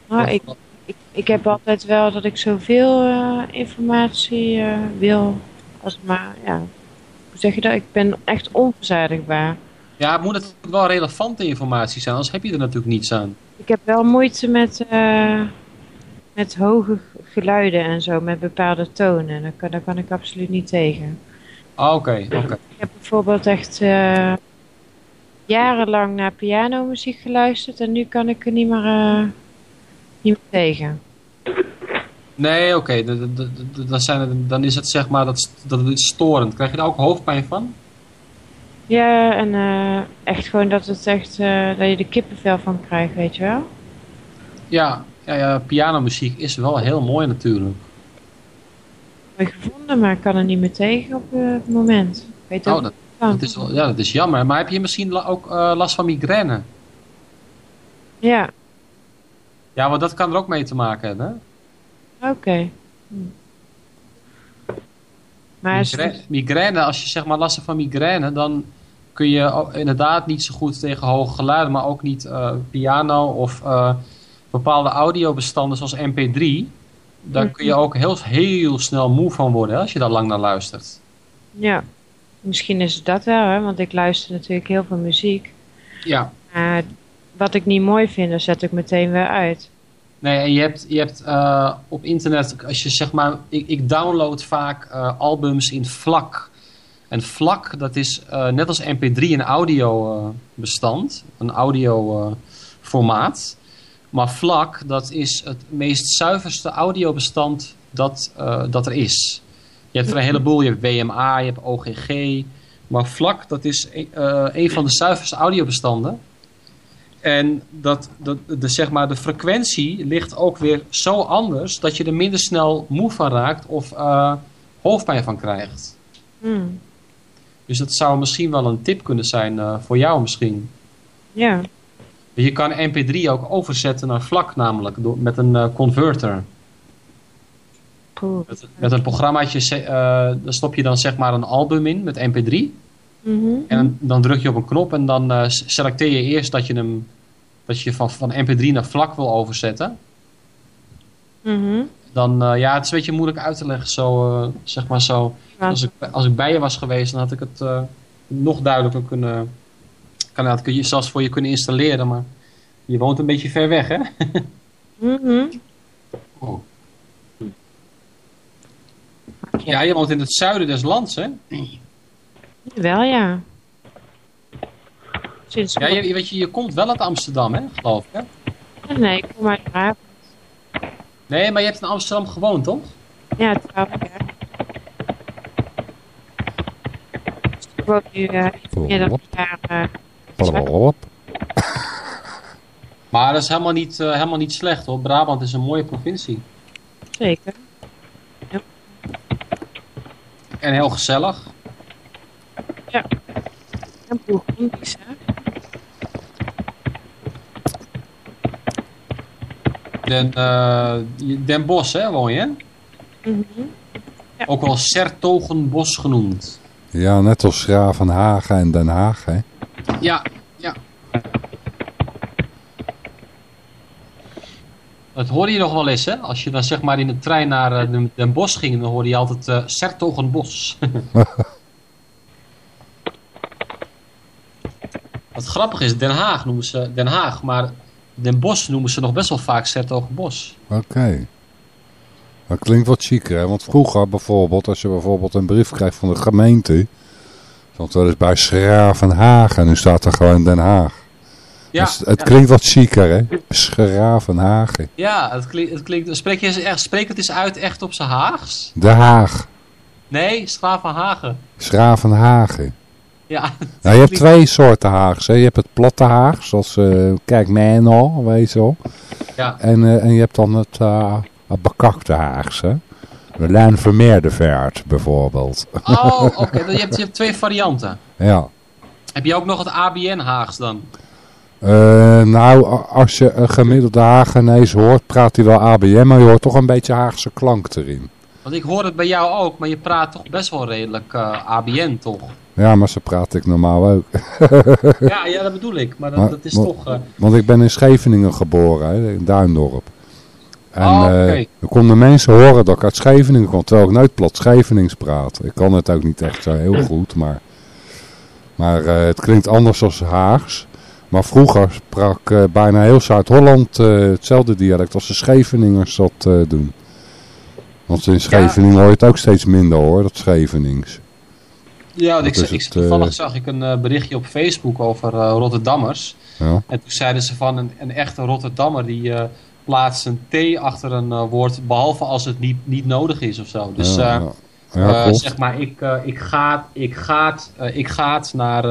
nou, ik, ik, ik heb altijd wel dat ik zoveel uh, informatie uh, wil als maar, ja, hoe zeg je dat? Ik ben echt onverzadigbaar. Ja, het moet natuurlijk wel relevante informatie zijn, anders heb je er natuurlijk niets aan. Ik heb wel moeite met, uh, met hoge geluiden en zo, met bepaalde tonen. Daar kan, daar kan ik absoluut niet tegen. Ah, oké, oké. Okay. Ik heb bijvoorbeeld echt jarenlang naar pianomuziek geluisterd en nu kan ik er niet meer, uh, niet meer tegen. Nee, oké, okay. dan, dan is het zeg maar, dat, dat is storend. Krijg je daar ook hoofdpijn van? Ja, en uh, echt gewoon dat het echt, uh, dat je er kippenvel van krijgt, weet je wel? Ja, ja, ja pianomuziek is wel heel mooi natuurlijk. Mooi gevonden, maar ik kan er niet meer tegen op het moment. Weet oh, dat, dat, is ja, dat is jammer. Maar heb je misschien ook last van migraine? Ja. Ja, want dat kan er ook mee te maken hebben. Oké. Okay. Hm. Maar migraine, migraine, als je zeg maar last hebt van migraine, dan kun je inderdaad niet zo goed tegen hoge geluiden, maar ook niet uh, piano of uh, bepaalde audiobestanden zoals mp3. Daar kun je ook heel, heel snel moe van worden hè, als je daar lang naar luistert. Ja, misschien is het dat wel, hè, want ik luister natuurlijk heel veel muziek. Ja. Uh, wat ik niet mooi vind, dan zet ik meteen weer uit. Nee, en je hebt, je hebt uh, op internet, als je zeg maar, ik, ik download vaak uh, albums in vlak. En vlak, dat is uh, net als mp3 een audio bestand, een audio formaat. Maar vlak, dat is het meest zuiverste audiobestand dat, dat er is. Je hebt er een heleboel, je hebt WMA, je hebt OGG. Maar vlak, dat is een van de zuiverste audiobestanden. En dat, dat, de, zeg maar, de frequentie ligt ook weer zo anders dat je er minder snel moe van raakt of uh, hoofdpijn van krijgt. Hmm. Dus dat zou misschien wel een tip kunnen zijn uh, voor jou misschien. Ja. Je kan mp3 ook overzetten naar vlak namelijk door, met een converter. Met, met een programmaatje eh, daar stop je dan zeg maar een album in met mp3. Mhm. En dan, druk je op een knop en dan eh, selecteer je eerst dat je hem dat je van, van mp3 naar vlak wil overzetten. Mhm. Dan, eh, ja, het is een beetje moeilijk uit te leggen zo, zeg maar zo. Ja. Als ik, als ik bij je was geweest, dan had ik het nog duidelijker kunnen, kan, had ik het zelfs voor je kunnen installeren, maar je woont een beetje ver weg, hè? Mhm. Ja, je woont in het zuiden des lands, hè? Wel ja. Sinds Ja, je, weet je, je komt wel uit Amsterdam, hè, geloof ik, hè? Nee, ik kom uit Brabant. Nee, maar je hebt in Amsterdam gewoond, toch? Ja, twaalf jaar. Dus ik woon nu eh, iets meer dan een jaar. eh. Maar dat is helemaal niet, eh, helemaal niet slecht, hoor. Brabant is een mooie provincie. zeker. En heel gezellig. En Bourgondisch, hè? Den, eh, Den Bosch, hè, woon je? Mhm. Ook wel Sertogenbos genoemd. Ja, net als Gravenhagen en Den Haag, hè. Ja, ja. Dat hoorde je nog wel eens, hè? Als je dan zeg maar in de trein naar eh, Den- Bosch ging, dan hoorde je altijd eh Sertogenbos. Wat grappig is, Den Haag noemen ze Den Haag, maar Den Bosch noemen ze nog best wel vaak Sertogenbos. Oké. Dat klinkt wat chiquer, hè? Want vroeger bijvoorbeeld, als je bijvoorbeeld een brief krijgt van de gemeente, stond wel eens bij Schravenhagen en nu staat er gewoon Den Haag. Ja, Dus het ja. klinkt wat chiquer, hè? Schravenhagen. ja het, klinkt, het klinkt... Spreek, je, echt, spreek het eens uit echt op z'n Haags? De Haag. Nee, Schravenhagen. Schravenhagen. Ja, Nou, je hebt twee soorten Haags. Hè? Je hebt het platte Haag, zoals eh kijk mijn al, weet je wel. Ja. En, eh, en je hebt dan het, het bekakte Haagse. De Lijn Vermeerdervaart bijvoorbeeld. Oh, oké. Je, hebt, je hebt twee varianten. Ja. Heb je ook nog het ABN Haags dan? Eh, nou, als je een gemiddelde Hagenees hoort, praat hij wel ABM, maar je hoort toch een beetje Haagse klank erin. Want ik hoor het bij jou ook, maar je praat toch best wel redelijk eh, ABN, toch? Ja, maar zo praat ik normaal ook. Ja, ja, dat bedoel ik. Maar dat, Maar- dat is maar- toch... eh, Want ik ben in Scheveningen geboren, hè, in Duindorp. En Oh, dan konden mensen horen dat ik uit Scheveningen kwam, terwijl ik nooit plat Schevenings praat. Ik kan het ook niet echt zo heel goed, maar, maar het klinkt anders als Haags. Maar vroeger sprak eh, bijna heel Zuid-Holland eh, hetzelfde dialect als de Scheveningers dat eh, doen. Want in Scheveningen hoor je het ook steeds minder hoor, dat Schevenings. ja, Dat ik, ik, het, toevallig zag ik een berichtje op Facebook over Rotterdammers. Ja. En toen zeiden ze van een, een echte Rotterdammer die plaatst een T achter een woord, behalve als het niet, niet nodig is of zo. Dus ja, zeg maar, ik, ik ga, ik ga, eh, ik ga naar,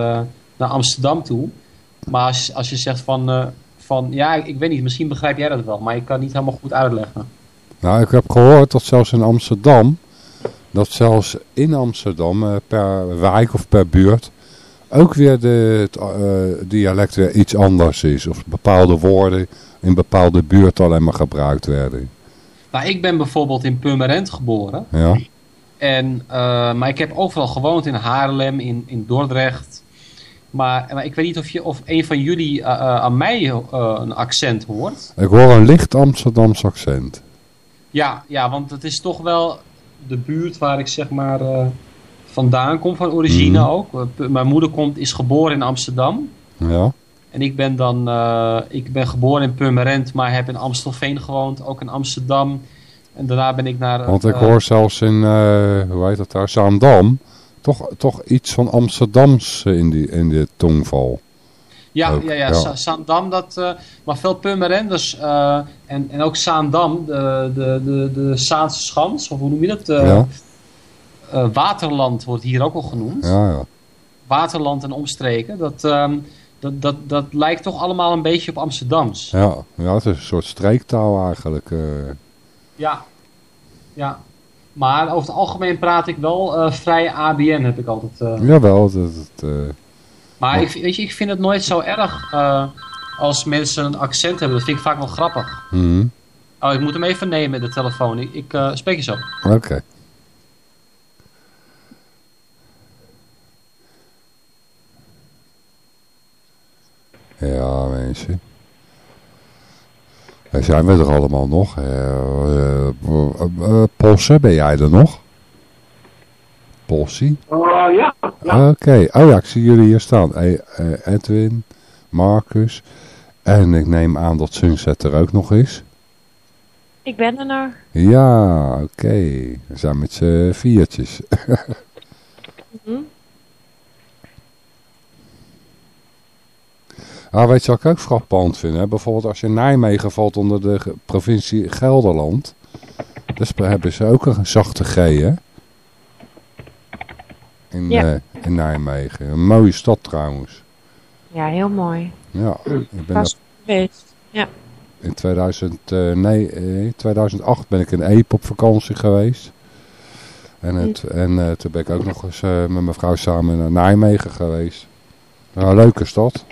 naar Amsterdam toe. Maar als, als je zegt van, eh, van, ja, ik, ik weet niet, misschien begrijp jij dat wel, maar ik kan het niet helemaal goed uitleggen. Nou, ik heb gehoord dat zelfs in Amsterdam, dat zelfs in Amsterdam eh, per wijk of per buurt ook weer de, het eh, dialect weer iets anders is. Of bepaalde woorden in bepaalde buurten alleen maar gebruikt werden. Nou, ik ben bijvoorbeeld in Purmerend geboren. Ja, En, maar ik heb overal gewoond in Haarlem, in, in Dordrecht. Maar, maar ik weet niet of, je, of een van jullie eh, eh, aan mij eh, een accent hoort. ik hoor een licht Amsterdams accent. Ja, ja, want het is toch wel de buurt waar ik zeg maar vandaan kom van origine Mhm. ook. Mijn moeder komt, is geboren in Amsterdam. Ja, En ik ben dan, ik ben geboren in Purmerend, maar heb in Amstelveen gewoond, ook in Amsterdam. En daarna ben ik naar... want ik hoor zelfs in, hoe heet dat daar, Zaandam, toch, toch iets van Amsterdams in die, in die tongval. Ja, ook, ja, ja, ja. Zaandam, dat, eh, maar veel Purmerenders eh, en, en ook Zaandam, de, de, de, de Zaanse Schans, of hoe noem je dat? Eh, Ja. eh, Waterland wordt hier ook al genoemd. Ja, ja. Waterland en omstreken, dat, ehm, dat, dat, dat lijkt toch allemaal een beetje op Amsterdams. Ja, ja, het is een soort streektaal eigenlijk. eh. Ja. ja. Maar over het algemeen praat ik wel eh, vrij ABN, heb ik altijd. eh. Jawel, dat, dat, eh, Maar ik, weet je, ik vind het nooit zo erg als mensen een accent hebben. Dat vind ik vaak wel grappig. mhm. Oh, ik moet hem even nemen, de telefoon. Ik, ik uh, spreek je zo. Oké. Ja, mensen. Zijn we er allemaal nog? Uh, uh, Posse, ben jij er nog? Possie? ja. ja. Oké. Oh ja, ik zie jullie hier staan. Edwin, Marcus. En ik neem aan dat Sunset er ook nog is. Ik ben er nog. Ja, oké. We zijn met z'n viertjes. mm Ah, weet je wat ik ook frappant vind? Hè? Bijvoorbeeld als je Nijmegen valt onder de provincie Gelderland. Dus hebben ze ook een zachte G, hè? In, ja. uh, in Nijmegen. Een mooie stad trouwens. Ja, heel mooi. Ja, ik ben geweest. Ja. In 2000, uh, nee, 2008 ben ik in Eep op vakantie geweest. En, het, en uh, toen ben ik ook nog eens met mijn vrouw samen naar Nijmegen geweest. Nou, een leuke stad.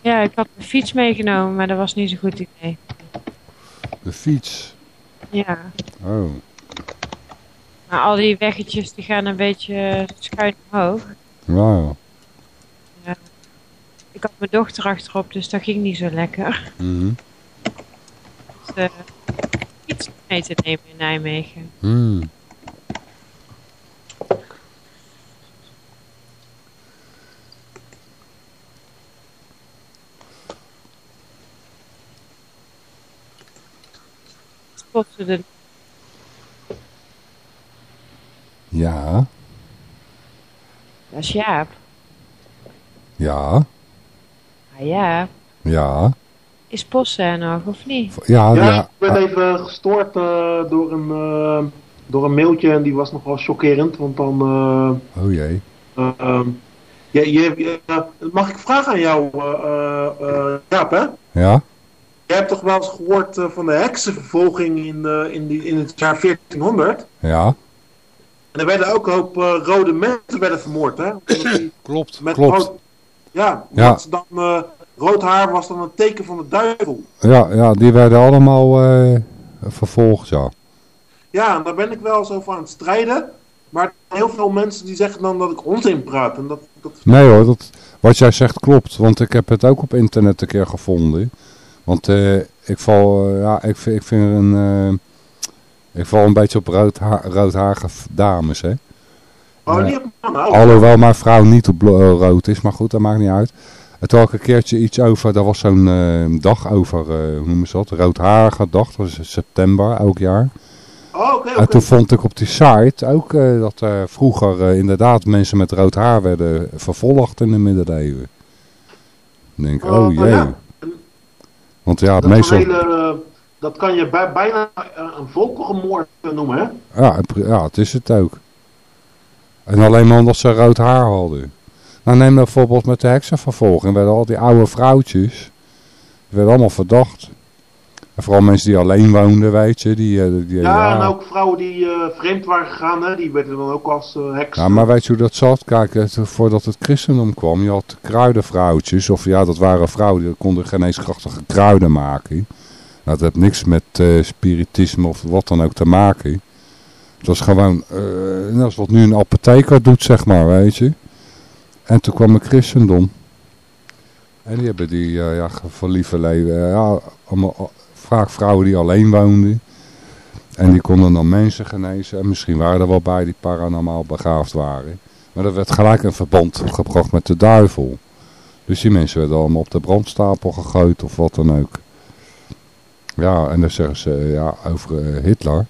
Ja, ik had mijn fiets meegenomen, maar dat was niet zo'n goed idee. De fiets? Ja. Oh. Maar al die weggetjes die gaan een beetje schuin omhoog. Wauw. Ja. Ik had mijn dochter achterop, dus dat ging niet zo lekker. Mm dus, uh, fiets mee te nemen in Nijmegen. Mm. De... Ja. Dat is Jaap. Ja. Ah, ja. Ja. Is Posse er nog, of niet? Ja, ja, ja. ik ben even gestoord uh, door, een, uh, door een mailtje en die was nogal chockerend, want dan... Uh, oh jee. Je, je, mag ik vragen aan jou, Jaap, hè? Ja. Je hebt toch wel eens gehoord uh, van de heksenvervolging in, uh, in, die, in het jaar 1400? Ja. En er werden ook een hoop uh, rode mensen werden vermoord, hè? klopt, met klopt. Rood, ja, ja. Dan, rood haar was dan een teken van de duivel. Ja, ja die werden allemaal vervolgd, ja. Ja, en daar ben ik wel zo van aan het strijden. Maar heel veel mensen die zeggen dan dat ik onzin praat. En dat, dat... Nee hoor, dat, wat jij zegt klopt. Want ik heb het ook op internet een keer gevonden. Want uh, ik val, uh, ja, ik, ik vind een, uh, ik val een beetje op rood dames, hè. Oh, niet op mannen Alhoewel mijn vrouw niet op rood is, maar goed, dat maakt niet uit. Had ik een keertje iets over, dat was zo'n dag over, hoe noemen ze dat, roodharige dag, dat was in september elk jaar. Oh, okay, En toen vond ik op die site ook dat vroeger inderdaad mensen met rood haar werden vervolgd in de middeleeuwen. Ik denk, oh, oh jee. Ja. Want ja, dat meestal... Hele, dat kan je bij, bijna een volkenmoord noemen, hè? Ja, ja, het is het ook. En alleen maar omdat ze rood haar hadden. Nou, neem bijvoorbeeld met de heksenvervolging. werden al die oude vrouwtjes, die werden allemaal verdacht. En vooral mensen die alleen woonden, weet je. Die, die, ja, en ook vrouwen die uh, vreemd waren gegaan, hè, die werden dan ook als uh, heksen. Ja, maar weet je hoe dat zat? Kijk, het, voordat het christendom kwam, je had kruidenvrouwtjes. Of ja, dat waren vrouwen die konden geneeskrachtige kruiden maken. Nou, dat heeft niks met spiritisme of wat dan ook te maken. Het was gewoon, uh, dat is wat nu een apotheker doet, zeg maar, weet je. En toen kwam het christendom. En die hebben die, uh, ja, verliefde leven, ja, allemaal vaak vrouwen die alleen woonden. En die konden dan mensen genezen. En misschien waren er wel bij die paranormaal begaafd waren. Maar er werd gelijk een verband gebracht met de duivel. Dus die mensen werden allemaal op de brandstapel gegooid of wat dan ook. Ja, en dan zeggen ze ja, over uh, Hitler.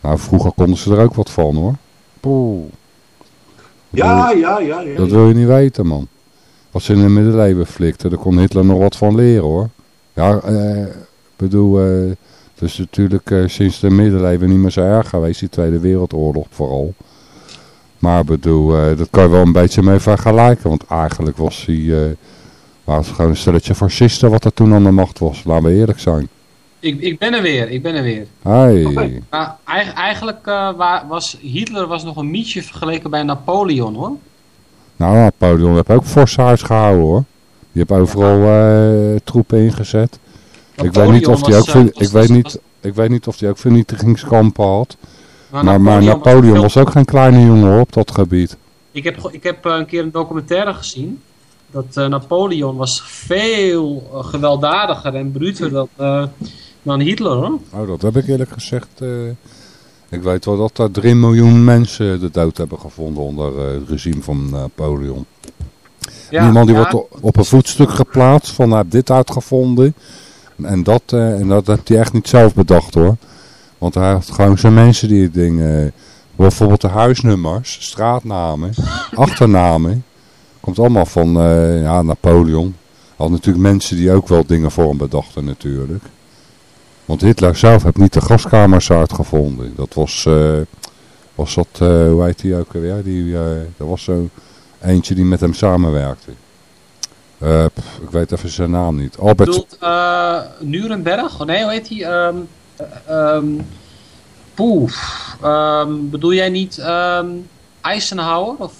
Nou, vroeger konden ze er ook wat van hoor. Poeh. Ja, ja, ja, ja. Dat wil je niet weten man. Als ze in de middeleeuwen flikten, dan kon Hitler nog wat van leren hoor. Ja, eh, bedoel, uh, het is natuurlijk uh, sinds de middeleeuwen niet meer zo erg geweest, die Tweede Wereldoorlog vooral. Maar bedoel, uh, dat kan je wel een beetje mee vergelijken, want eigenlijk was hij, was gewoon een stelletje fascisten wat er toen aan de macht was, laten we eerlijk zijn. Ik, ik ben er weer, ik ben er weer. Hey. Okay. Maar eigenlijk was Hitler was nog een mietje vergeleken bij Napoleon hoor. Nou, Napoleon heeft ook fors huis gehouden hoor. Die heeft overal troepen ingezet. Ik weet niet of hij ook, ik weet niet, ik weet niet of hij ook vernietigingskampen had. Maar, maar, maar Napoleon was ook geen kleine jongen op dat gebied. Ik heb, ik heb een keer een documentaire gezien. Dat Napoleon was veel gewelddadiger en bruter dan, dan Hitler hoor. Oh, dat heb ik eerlijk gezegd... Ik weet wel dat er 3 miljoen mensen de dood hebben gevonden onder het regime van Napoleon. Ja, Iemand die wordt op een voetstuk geplaatst van hij dit uitgevonden. En dat, uh, en dat heeft hij echt niet zelf bedacht hoor. Want hij had gewoon zijn mensen die het ding... Uh, bijvoorbeeld de huisnummers, straatnamen, achternamen. Komt allemaal van ja, Napoleon. Had natuurlijk mensen die ook wel dingen voor hem bedachten natuurlijk. Want Hitler zelf heeft niet de gaskamers uitgevonden. Dat was, uh, was dat, uh, hoe heet die ook alweer? Die, uh, dat was zo eentje die met hem samenwerkte. Pff, ik weet even zijn naam niet. Albert... Bedoelt, Nuremberg? Oh, nee, hoe heet die? Um, um, poef. Um, bedoel jij niet Eisenhower? Of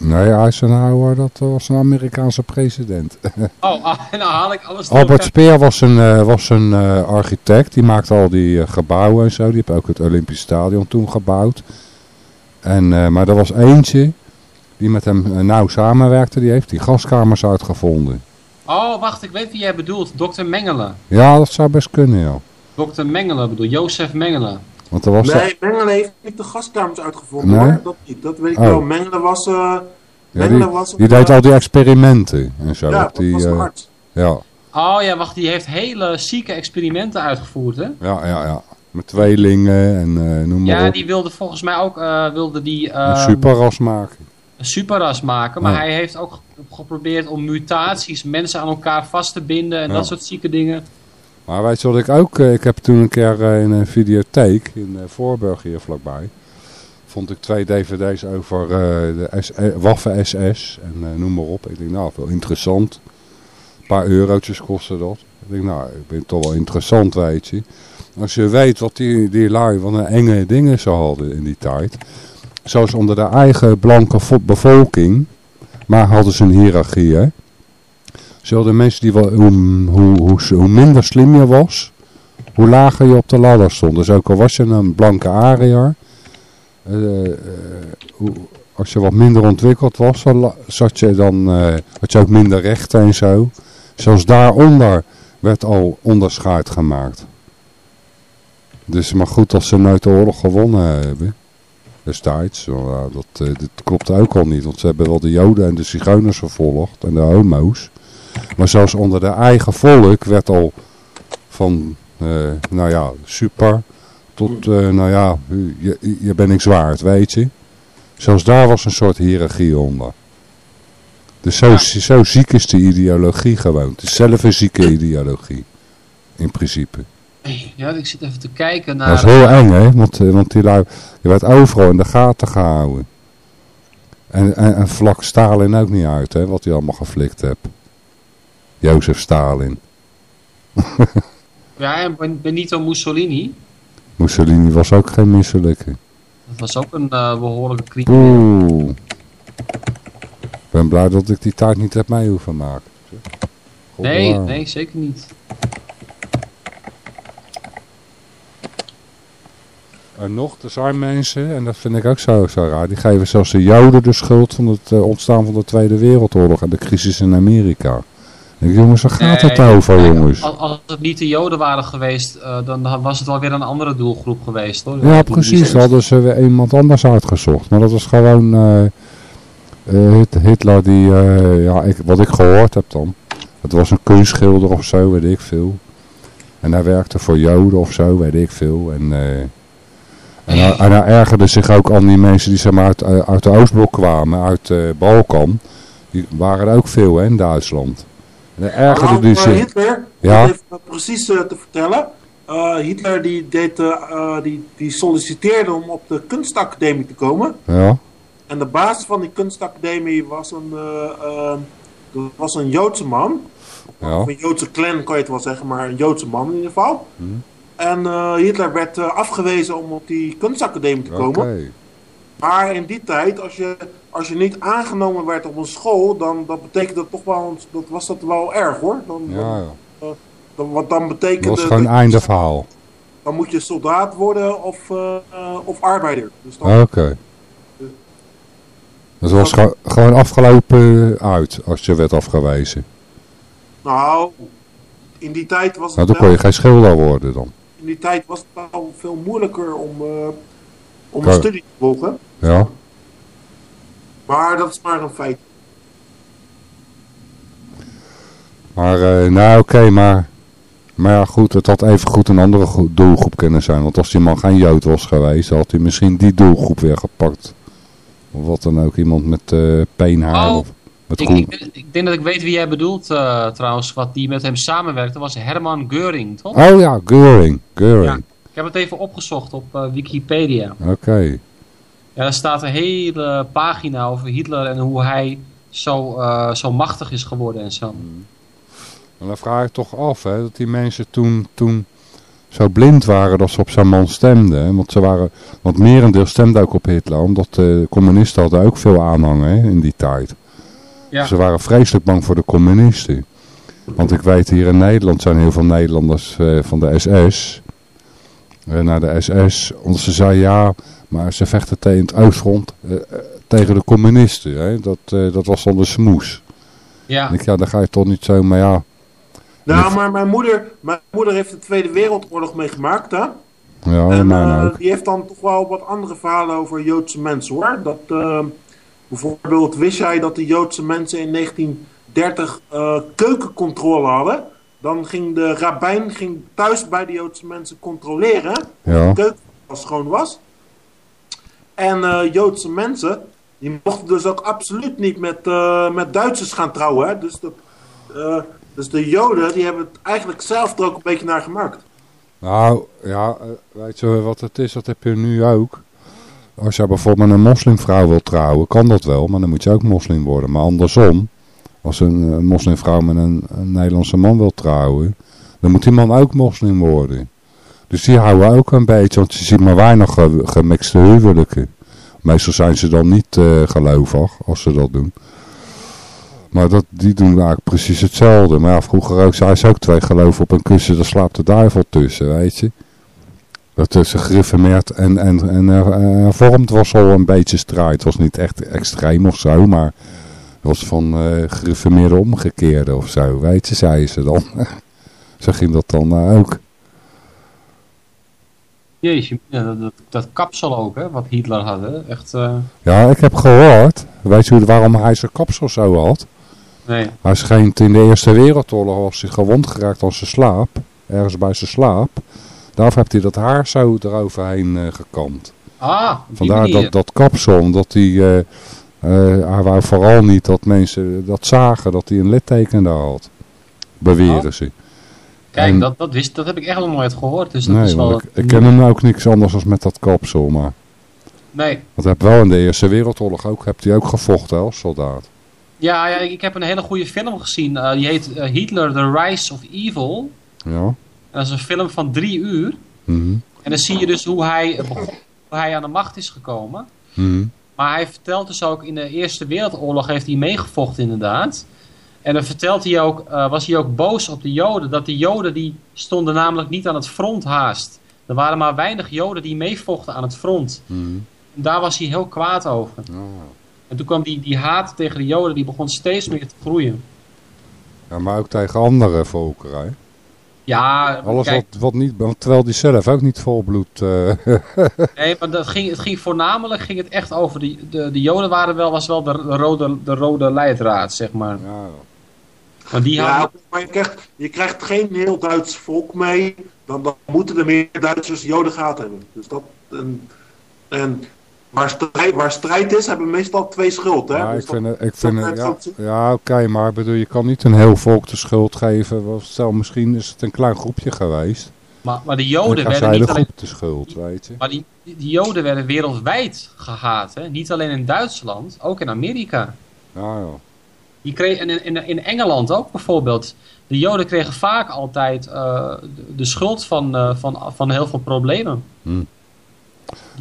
Nee, Eisenhower, dat was een Amerikaanse president. Oh, ah, nou haal ik alles Albert Speer was een, uh, was een architect. Die maakte al die gebouwen en zo. Die heeft ook het Olympisch Stadion toen gebouwd. En, maar er was eentje die met hem nauw samenwerkte. Die heeft die gaskamers uitgevonden. Oh, wacht. Ik weet wie jij bedoelt. Dokter Mengele. Ja, dat zou best kunnen, ja. Dokter Mengele bedoel. Jozef Mengele. Want er was nee, Mengele heeft niet de gaskamers uitgevonden nee? hoor. Dat niet. Dat weet ik oh. wel. Mengele was... Uh, ja, die, was die deed al die experimenten en zo. Ja, die, was uh, arts. Ja. Oh ja, wacht. Die heeft hele zieke experimenten uitgevoerd hè? Ja, ja, ja. Met tweelingen en uh, noem maar Ja, op. die wilde volgens mij ook... wilde die, een superras maken. Een superras maken. Maar hij heeft ook geprobeerd om mutaties, mensen aan elkaar vast te binden en dat soort zieke dingen. Maar weet je wat ik ook... Eh, ik heb toen een keer eh, in een videotheek in eh, Voorburg hier vlakbij... vond ik twee dvd's over de Waffen SS en noem maar op. Ik denk, nou, veel interessant. Een paar eurotjes kostte dat. Ik denk, nou, ik ben toch wel interessant, weet je. Als je weet wat die, die lui, wat een enge dingen ze hadden in die tijd. Zoals onder de eigen blanke bevolking. Maar hadden ze een hiërarchie, hè. Zo de mensen die wel, hoe, hoe, hoe, hoe, minder slim je was, hoe lager je op de ladder stond. Dus ook al was je een blanke ariër, uh, uh, als je wat minder ontwikkeld was, zat je dan, uh, had je ook minder rechten en zo. Zelfs daaronder werd al onderscheid gemaakt. Dus maar goed dat ze nooit de oorlog gewonnen hebben. Destijds. Nou, dat, dat klopt ook al niet. Want ze hebben wel de joden en de zigeuners vervolgd. En de homo's. Maar zelfs onder de eigen volk werd al van, uh, nou ja, super, tot, uh, nou ja, je, je ben ik zwaard, weet je. Zelfs daar was een soort hiërarchie onder. Dus zo, zo ziek is de ideologie gewoon. Het is zelf een zieke ideologie, in principe. Ja, ik zit even te kijken naar... Dat is heel eng, hè? Want, eh, want die lui, je werd overal in de gaten gehouden. En, en, en vlak Stalin ook niet uit, hè? Wat hij allemaal geflikt hebt. Jozef Stalin. ja, en Benito Mussolini. Mussolini was ook geen misselijke. Dat was ook een uh, behoorlijke crimineel. Oeh. Ik ben blij dat ik die taart niet heb mee hoeven maken. nee, nee, zeker niet. En nog, er zijn mensen, en dat vind ik ook zo, zo raar, die geven zelfs de Joden de schuld van het uh, ontstaan van de Tweede Wereldoorlog en de crisis in Amerika. Ik jongens, waar gaat het over, jongens? Als, als, het niet de Joden waren geweest, uh, dan was het wel weer een andere doelgroep geweest, hoor. Ja, precies. Dan hadden ze weer iemand anders uitgezocht. Maar dat was gewoon uh, Hitler die, ja, ik, wat ik gehoord heb dan. Het was een kunstschilder of zo, weet ik veel. En hij werkte voor Joden of zo, weet ik veel. En, en, hij, en hij ergerde zich ook aan die mensen die zeg maar, uit, uit de Oostblok kwamen, uit Balkan. Die waren er ook veel hè, in Duitsland. De ergerde nou, dus... Hitler, ja? even precies uh, te vertellen. Uh, Hitler die, deed, die, die solliciteerde om op de kunstacademie te komen. Ja. En de baas van die kunstacademie was een, was een Joodse man. Ja. Of een Joodse clan kan je het wel zeggen, maar een Joodse man in ieder geval. Hm. En Hitler werd afgewezen om op die kunstacademie te komen. Okay. Maar in die tijd, als je, als je niet aangenomen werd op een school, dan dat betekent dat toch wel, dat was dat wel erg hoor. Dan, ja, ja. Uh, Dan, wat dan betekent... Dat was gewoon einde verhaal. Dan moet je soldaat worden of, of arbeider. Dus Oké. Okay. Dat was gewoon afgelopen uit als je werd afgewezen. Nou, in die tijd was het... Nou, dan kon je geen schilder worden dan. In die tijd was het wel veel moeilijker om, uh, om een studie te volgen. Ja. Maar dat is maar een feit. Maar, uh, nou oké, maar... Maar ja, goed, het had even goed een andere doelgroep kunnen zijn. Want als die man geen Jood was geweest, had hij misschien die doelgroep weer gepakt. Of wat dan ook, iemand met uh, peenhaar. Oh, of ik, ik, ik, denk dat ik weet wie jij bedoelt uh, trouwens, wat die met hem samenwerkte, was Herman Geuring, toch? Oh ja, Geuring. Geuring. Ja, ik heb het even opgezocht op uh, Wikipedia. Oké. Ja, er staat een hele pagina over Hitler en hoe hij zo, uh, zo machtig is geworden en zo. Hmm. En dan vraag ik toch af, hè, dat die mensen toen, toen zo blind waren dat ze op zijn man stemden. Want, ze waren, want merendeel stemde ook op Hitler, omdat de communisten hadden ook veel aanhangen in die tijd. Ja. Ze waren vreselijk bang voor de communisten. Want ik weet hier in Nederland zijn heel veel Nederlanders uh, van de SS. Uh, naar de SS. Omdat ze zeiden ja, maar ze vechten tegen het Oostfront uh, tegen de communisten. Hè? Dat, dat was dan de smoes. Ja. ik, ja, daar ga je toch niet zo, maar ja. Nou, maar mijn moeder, mijn moeder heeft de Tweede Wereldoorlog meegemaakt, hè? Ja, en, uh, ook. die heeft dan toch wel wat andere verhalen over Joodse mensen, hoor. Dat, uh, bijvoorbeeld, wist jij dat de Joodse mensen in 1930 uh, keukencontrole hadden? Dan ging de rabbijn ging thuis bij de Joodse mensen controleren ja. of de keuken schoon was. En uh, Joodse mensen, die mochten dus ook absoluut niet met, uh, met Duitsers gaan trouwen. Hè? Dus, de, uh, dus de Joden, die hebben het eigenlijk zelf er ook een beetje naar gemaakt. Nou, ja, weet je wat het is? Dat heb je nu ook. Als je bijvoorbeeld met een moslimvrouw wil trouwen, kan dat wel, maar dan moet je ook moslim worden. Maar andersom, als een, een moslimvrouw met een, een Nederlandse man wil trouwen, dan moet die man ook moslim worden. Dus die houden ook een beetje, want je ziet maar weinig gemixte huwelijken. Meestal zijn ze dan niet uh, gelovig als ze dat doen. Maar dat, die doen eigenlijk precies hetzelfde. Maar ja, vroeger ook, zei ze ook twee geloven op een kussen, daar slaapt de duivel tussen, weet je. Dat is gereformeerd en, en, en hervormd was al een beetje strijd. Het was niet echt extreem of zo, maar het was van uh, omgekeerde of zo, weet je, zeiden ze dan. zo ging dat dan uh, ook. Jeetje, dat, dat, dat, kapsel ook, hè, wat Hitler had, hè? Echt, uh... Ja, ik heb gehoord, weet je waarom hij zijn kapsel zo had? Nee. Hij schijnt in de Eerste Wereldoorlog was hij gewond geraakt aan zijn slaap, ergens bij zijn slaap. Daarvoor heeft hij dat haar zo eroverheen uh, gekamd. Ah, Vandaar dat, dat kapsel, omdat hij, uh, uh, hij wou vooral niet dat mensen dat zagen, dat hij een litteken daar had. Beweren oh. ze. Kijk, en, dat, dat, wist, dat heb ik echt nog nooit gehoord. Dus dat nee, is wel ik, ik ken hem ook niks anders dan met dat kapsel, maar... Nee. Dat heb wel in de Eerste Wereldoorlog ook, hebt hij ook gevochten als soldaat. Ja, ja, ik heb een hele goede film gezien. Uh, die heet uh, Hitler, The Rise of Evil. Ja. Dat is een film van drie uur. Mm -hmm. En dan zie je dus hoe hij, hoe hij aan de macht is gekomen. Mm -hmm. Maar hij vertelt dus ook, in de Eerste Wereldoorlog heeft hij meegevochten inderdaad. En dan vertelt hij ook, uh, was hij ook boos op de Joden. Dat de Joden die stonden namelijk niet aan het front haast. Er waren maar weinig Joden die meevochten aan het front. Mm -hmm. En daar was hij heel kwaad over. Oh. En toen kwam die, die haat tegen de Joden, die begon steeds meer te groeien. Ja, maar ook tegen andere volkeren, hè? Ja, Alles kijk, wat, wat niet, terwijl die zelf ook niet vol bloed... Uh... nee, maar dat ging, het ging voornamelijk ging het echt over, de, de, de Joden waren wel, was wel de, de, rode, de rode leidraad, zeg maar. Ja, Want die ja, hadden... maar je krijgt, je krijgt geen heel Duits volk mee, dan, dan moeten er meer Duitsers Joden gehad hebben. Dus dat, en, en Waar strijd, waar strijd is, hebben meestal twee schuld. Hè? Ja, dus ik vind ik vind het, ja, ja oké, okay, maar bedoel, je kan niet een heel volk de schuld geven. Stel, misschien is het een klein groepje geweest. Maar, maar de Joden werden niet alleen... groep de schuld, weet je. Maar die, die Joden werden wereldwijd gehaat. Hè? Niet alleen in Duitsland, ook in Amerika. Ja, ja. Die kreeg, in, in, in Engeland ook bijvoorbeeld. De Joden kregen vaak altijd uh, de, de, schuld van, uh, van, van heel veel problemen. Hm.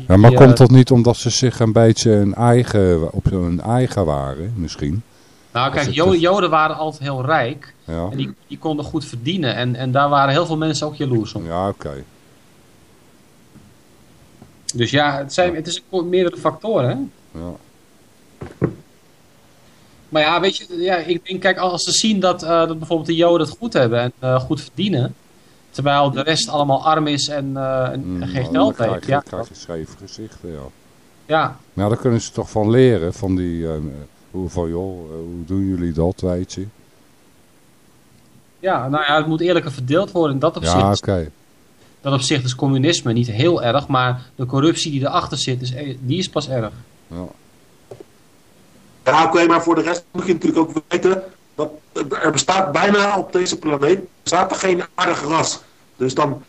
Ja, maar komt dat niet omdat ze zich een beetje een eigen, op hun eigen waren, misschien? Nou, kijk, Joden waren altijd heel rijk. Ja, En die, die konden goed verdienen. En, en daar waren heel veel mensen ook jaloers op. ja oké. Dus ja, het, zijn, het is meerdere factoren. Hè? Ja. Maar ja, weet je, ja, ik denk, kijk, als ze zien dat, eh, dat bijvoorbeeld de Joden het goed hebben en eh, goed verdienen. Terwijl de rest allemaal arm is en, eh, en Mm, geen dan geld heeft. je, Ja, krijg je scheve gezichten, ja. ja, Maar ja, daar kunnen ze toch van leren, van die, eh, hoe van joh, eh, hoe doen jullie dat, weet je. ja, nou ja, het moet eerlijker verdeeld worden. In dat opzicht, Ja, oké. dat opzicht is communisme niet heel erg, maar de corruptie die erachter zit, is, e- die is pas erg. Ja. Ja, oké, maar voor de rest moet je natuurlijk ook weten dat er bestaat bijna op deze planeet bestaat er geen aardig ras. Dus dan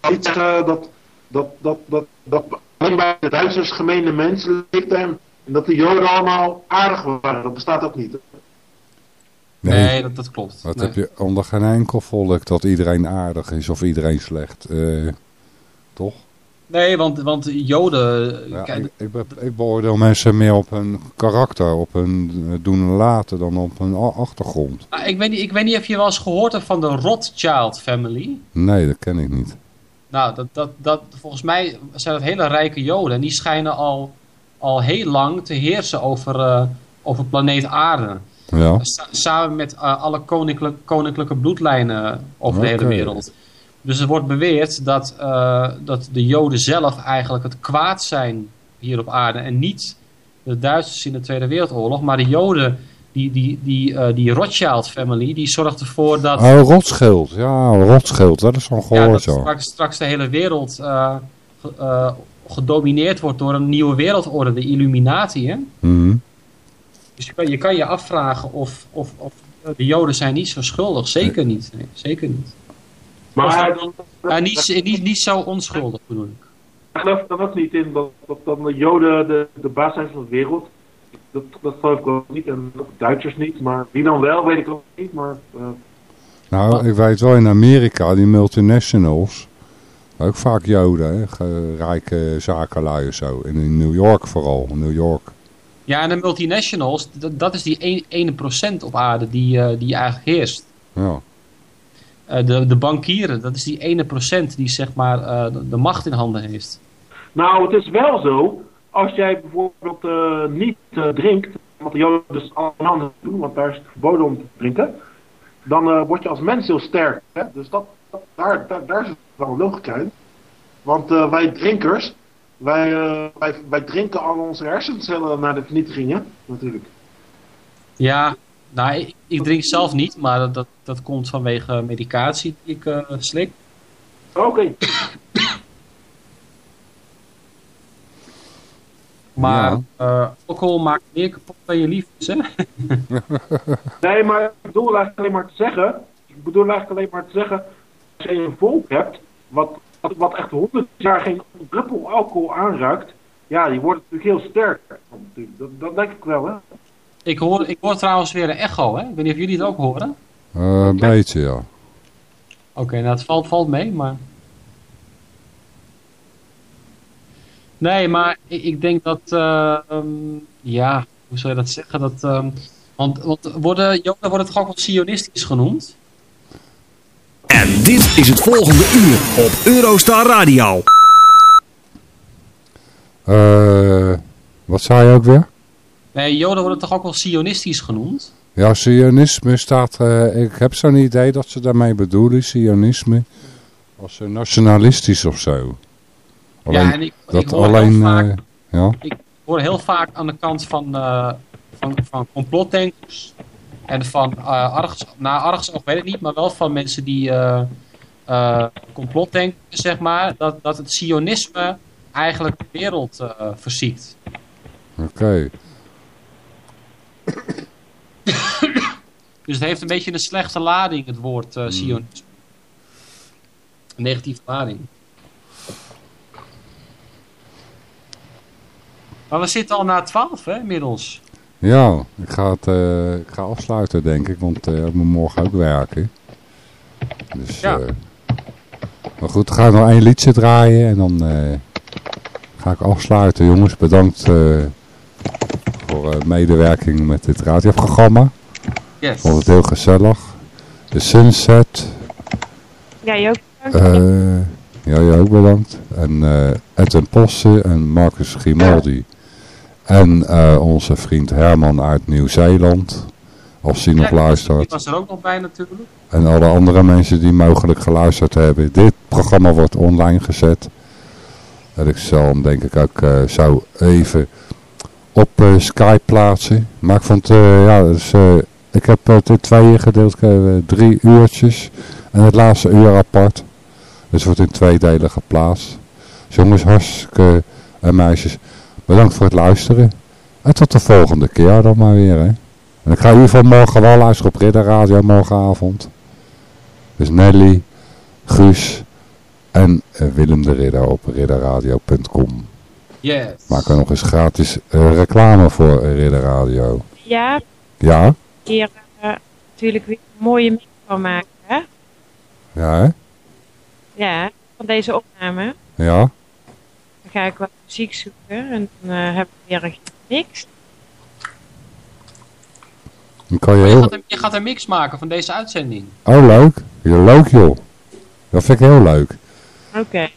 kan je niet zeggen dat, dat, dat, dat, dat alleen bij de Duitsers gemene mensen ligt en dat de Joden allemaal aardig waren. Dat bestaat ook niet. Nee, Nee, dat, dat klopt. dat Nee. heb je onder geen enkel volk dat iedereen aardig is of iedereen slecht. eh, toch? Nee, want, want Joden... Ja, kijk, ik, ik, be- ik beoordeel mensen meer op hun karakter, op hun eh, doen en laten dan op hun achtergrond. nou, ik, weet niet, ik weet niet of je wel eens gehoord hebt van de Rothschild family. Nee, dat ken ik niet. Nou, dat, dat, dat, volgens mij zijn dat hele rijke Joden. En die schijnen al, al heel lang te heersen over, eh, over planeet Aarde. Ja, Sa- samen met eh, alle koninklijke, koninklijke bloedlijnen over de hele wereld. Dus er wordt beweerd dat, eh, dat de Joden zelf eigenlijk het kwaad zijn hier op aarde. En niet de Duitsers in de Tweede Wereldoorlog. Maar de Joden, die, die, die, eh, die Rothschild family, die zorgt ervoor dat... oh, rotschild. Ja, rotschild, dat is Ja, gehoord, dat ja. straks, straks de hele wereld eh, gedomineerd wordt door een nieuwe wereldorde, de Illuminati. Hè? Mhm. Dus je kan, je kan je afvragen of, of, of de Joden zijn niet zo schuldig. Zeker niet. Nee, zeker niet. Maar Maar niet, niet, niet zo onschuldig bedoel ik. ik geloof er ook niet in dat, dat, de Joden de, de baas zijn van de wereld. Dat, dat geloof ik ook niet. En ook Duitsers niet. Maar wie dan wel, weet ik ook niet. Maar eh, Nou, ik weet wel in Amerika, die multinationals, ook vaak joden, hè, rijke zakenlui en zo. En in New York vooral, New York. Ja, en de multinationals, dat, dat is die 1, ene procent op aarde die, eh, die eigenlijk heerst. Ja, de, de bankieren, dat is die ene procent die zeg maar eh, de, de macht in handen heeft. Nou, het is wel zo. Als jij bijvoorbeeld eh, niet eh, drinkt, wat de Joden dus allemaal doen, want daar is het verboden om te drinken, dan eh, word je als mens heel sterk. Hè? Dus dat, dat- daar, daar, daar zit wel logica in. Want eh, wij drinkers, wij, eh, wij, wij drinken al onze hersencellen naar de vernietiging, hè? natuurlijk. Ja, nou, ik, ik drink zelf niet, maar dat, dat, dat komt vanwege medicatie die ik eh, slik. Oké. Maar Ja. eh, alcohol maakt meer kapot dan je lief is, hè? Nee, maar ik bedoel eigenlijk alleen maar te zeggen, ik bedoel eigenlijk alleen maar te zeggen, als je een volk hebt, wat, wat, echt honderd jaar geen druppel alcohol aanruikt, ja, die wordt natuurlijk heel sterk. Dat, dat denk ik wel, hè. Ik hoor, ik hoor trouwens weer een echo, hè? Ik weet niet of jullie het ook horen. Eh, een beetje, ja. Oké, nou het valt, valt mee, maar... Nee, maar ik, ik denk dat... eh, ehm, ja, hoe zou je dat zeggen? Dat, ehm, want, want worden, Joden worden toch ook wel Sionistisch genoemd? En dit is het volgende uur op Eurostar Radio. Eh, wat zei je ook weer? Nee, Joden worden toch ook wel Sionistisch genoemd? Ja, sionisme staat... eh, ik heb zo'n idee dat ze daarmee bedoelen, sionisme, als nationalistisch of zo. Alleen, ja, en ik, ik dat hoor alleen... vaak, eh, ja, ik hoor heel vaak aan de kant van, eh van, van complotdenkers en van args, nou args ook weet ik niet, maar wel van mensen die complotdenken, zeg maar, dat, dat het sionisme eigenlijk de wereld verziekt. Oké. Okay. dus het heeft een beetje een slechte lading, het woord uh. Een negatieve lading. Maar we zitten al na 12, hè, inmiddels. Ja, ik ga, het, uh, ik ga afsluiten, denk ik, want uh, ik moet morgen ook werken. Dus, ja. Uh, maar goed, dan ga ik nog één liedje draaien en dan ga ik afsluiten. Jongens, bedankt voor uh, medewerking met dit radioprogramma. Yes. Vond het heel gezellig. De Sunset. Ja, je ook Uh, ja, jij ook bedankt. En uh, Edwin Posse en Marcus Grimaldi. En uh, onze vriend Herman uit Nieuw-Zeeland. Als hij nog luistert. Die was er ook nog bij natuurlijk. En alle andere mensen die mogelijk geluisterd hebben. Dit programma wordt online gezet. En ik zal hem denk ik ook uh, zo even op uh, Skype plaatsen. Maar ik vond, uh, ja, dus, ik heb het in tweeën gedeeld, drie uurtjes. En het laatste uur apart. Dus wordt in twee delen geplaatst. Dus jongens, hartstikke en meisjes, bedankt voor het luisteren. En tot de volgende keer dan maar weer, hè. En ik ga ieder geval morgen wel luisteren op Ridder Radio morgenavond. Dus Nelly, Guus en Willem de Ridder op ridderradio.com. Yes. Maak er nog eens gratis uh, reclame voor uh, Ridder Radio. Ja. Ja? Hier natuurlijk weer een mooie mix van maken, hè? Ja, hè? Ja, van deze opname. Ja. Dan ga ik wat muziek zoeken en dan heb ik weer een mix. Dan kan je, je, heel... gaat een, je gaat een mix maken van deze uitzending. Oh, leuk. Ja, leuk joh. Dat vind ik heel leuk. Oké. Okay.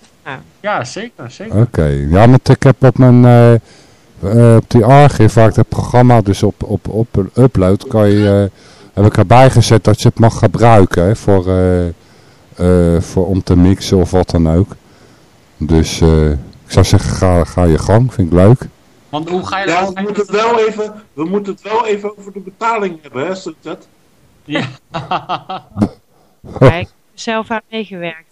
Ja, zeker. zeker. Oké. Okay. Ja, want ik heb op mijn... Uh, uh, op die archief waar ik het programma dus op, op, op upload, kan je, uh, heb ik erbij gezet dat je het mag gebruiken hè, voor, voor om te mixen of wat dan ook. Dus ik zou zeggen, ga, ga je gang. Vind ik leuk. Want hoe ga je ja, we moeten, het wel even, we moeten het wel even over de betaling hebben, hè, Sunset? Ja. ja ik heb er zelf aan meegewerkt.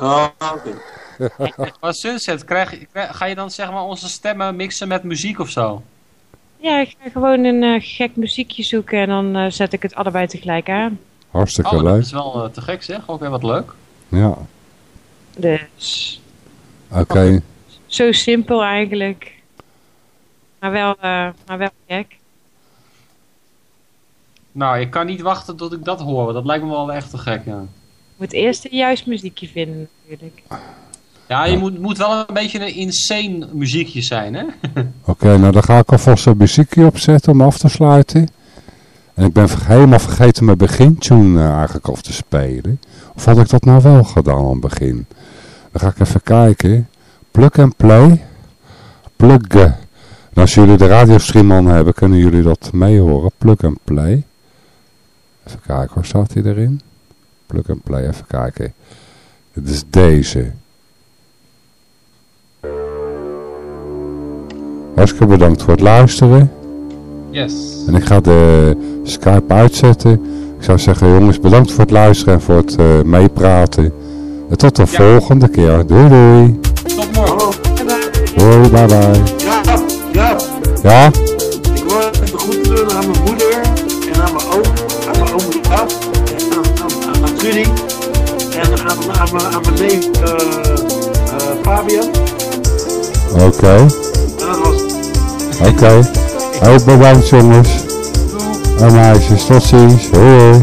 Oh, oké. Okay. maar Sunset, krijg, krijg, ga je dan zeg maar onze stemmen mixen met muziek of zo? Ja, ik ga gewoon een uh, gek muziekje zoeken en dan uh, zet ik het allebei tegelijk aan. Hartstikke oh, leuk. dat is wel uh, te gek zeg, ook weer wat leuk. Ja. Dus. Oké. Okay. Zo simpel eigenlijk. Maar wel, uh, maar wel gek. Nou, ik kan niet wachten tot ik dat hoor. Dat lijkt me wel echt te gek, ja. Je moet eerst een juist muziekje vinden, natuurlijk. Ja, je moet, moet wel een beetje een insane muziekje zijn, hè? Oké, okay, nou dan ga ik alvast een muziekje opzetten om af te sluiten. En ik ben helemaal vergeten mijn begintune uh, eigenlijk af te spelen. Of had ik dat nou wel gedaan aan het begin? Dan ga ik even kijken. Plug and play. Pluggen. En als jullie de radiostream aan hebben, kunnen jullie dat meehoren. Plug and play. Even kijken, waar staat hij erin? Plug and play, even kijken. Het is deze. Hartstikke bedankt voor het luisteren. Yes. En ik ga de Skype uitzetten. Ik zou zeggen, jongens, bedankt voor het luisteren en voor het uh, meepraten. En tot de ja. volgende keer. Doei doei. Tot morgen. Hoi, bye bye. Ja, ja. Ja? Ik wil even goed doen aan mijn moeder en aan mijn oom, aan mijn oom aan, Trudy en aan, aan, mijn, aan mijn neef uh, uh, Fabian. Oké. Okay. En dat was Oké. Okay. Heel bedankt jongens. En meisjes, tot ziens. Hoi.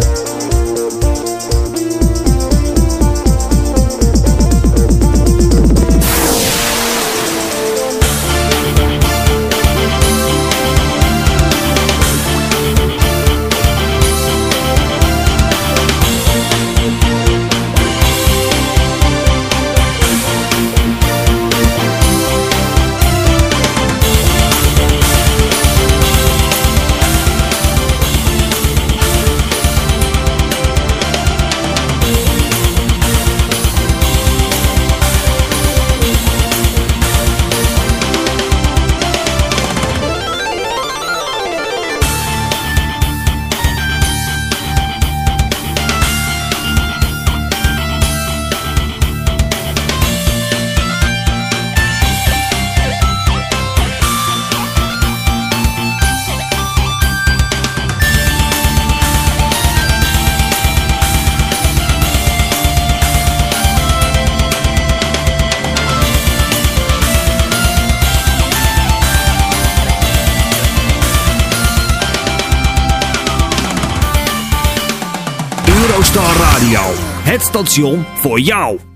Het station voor jou.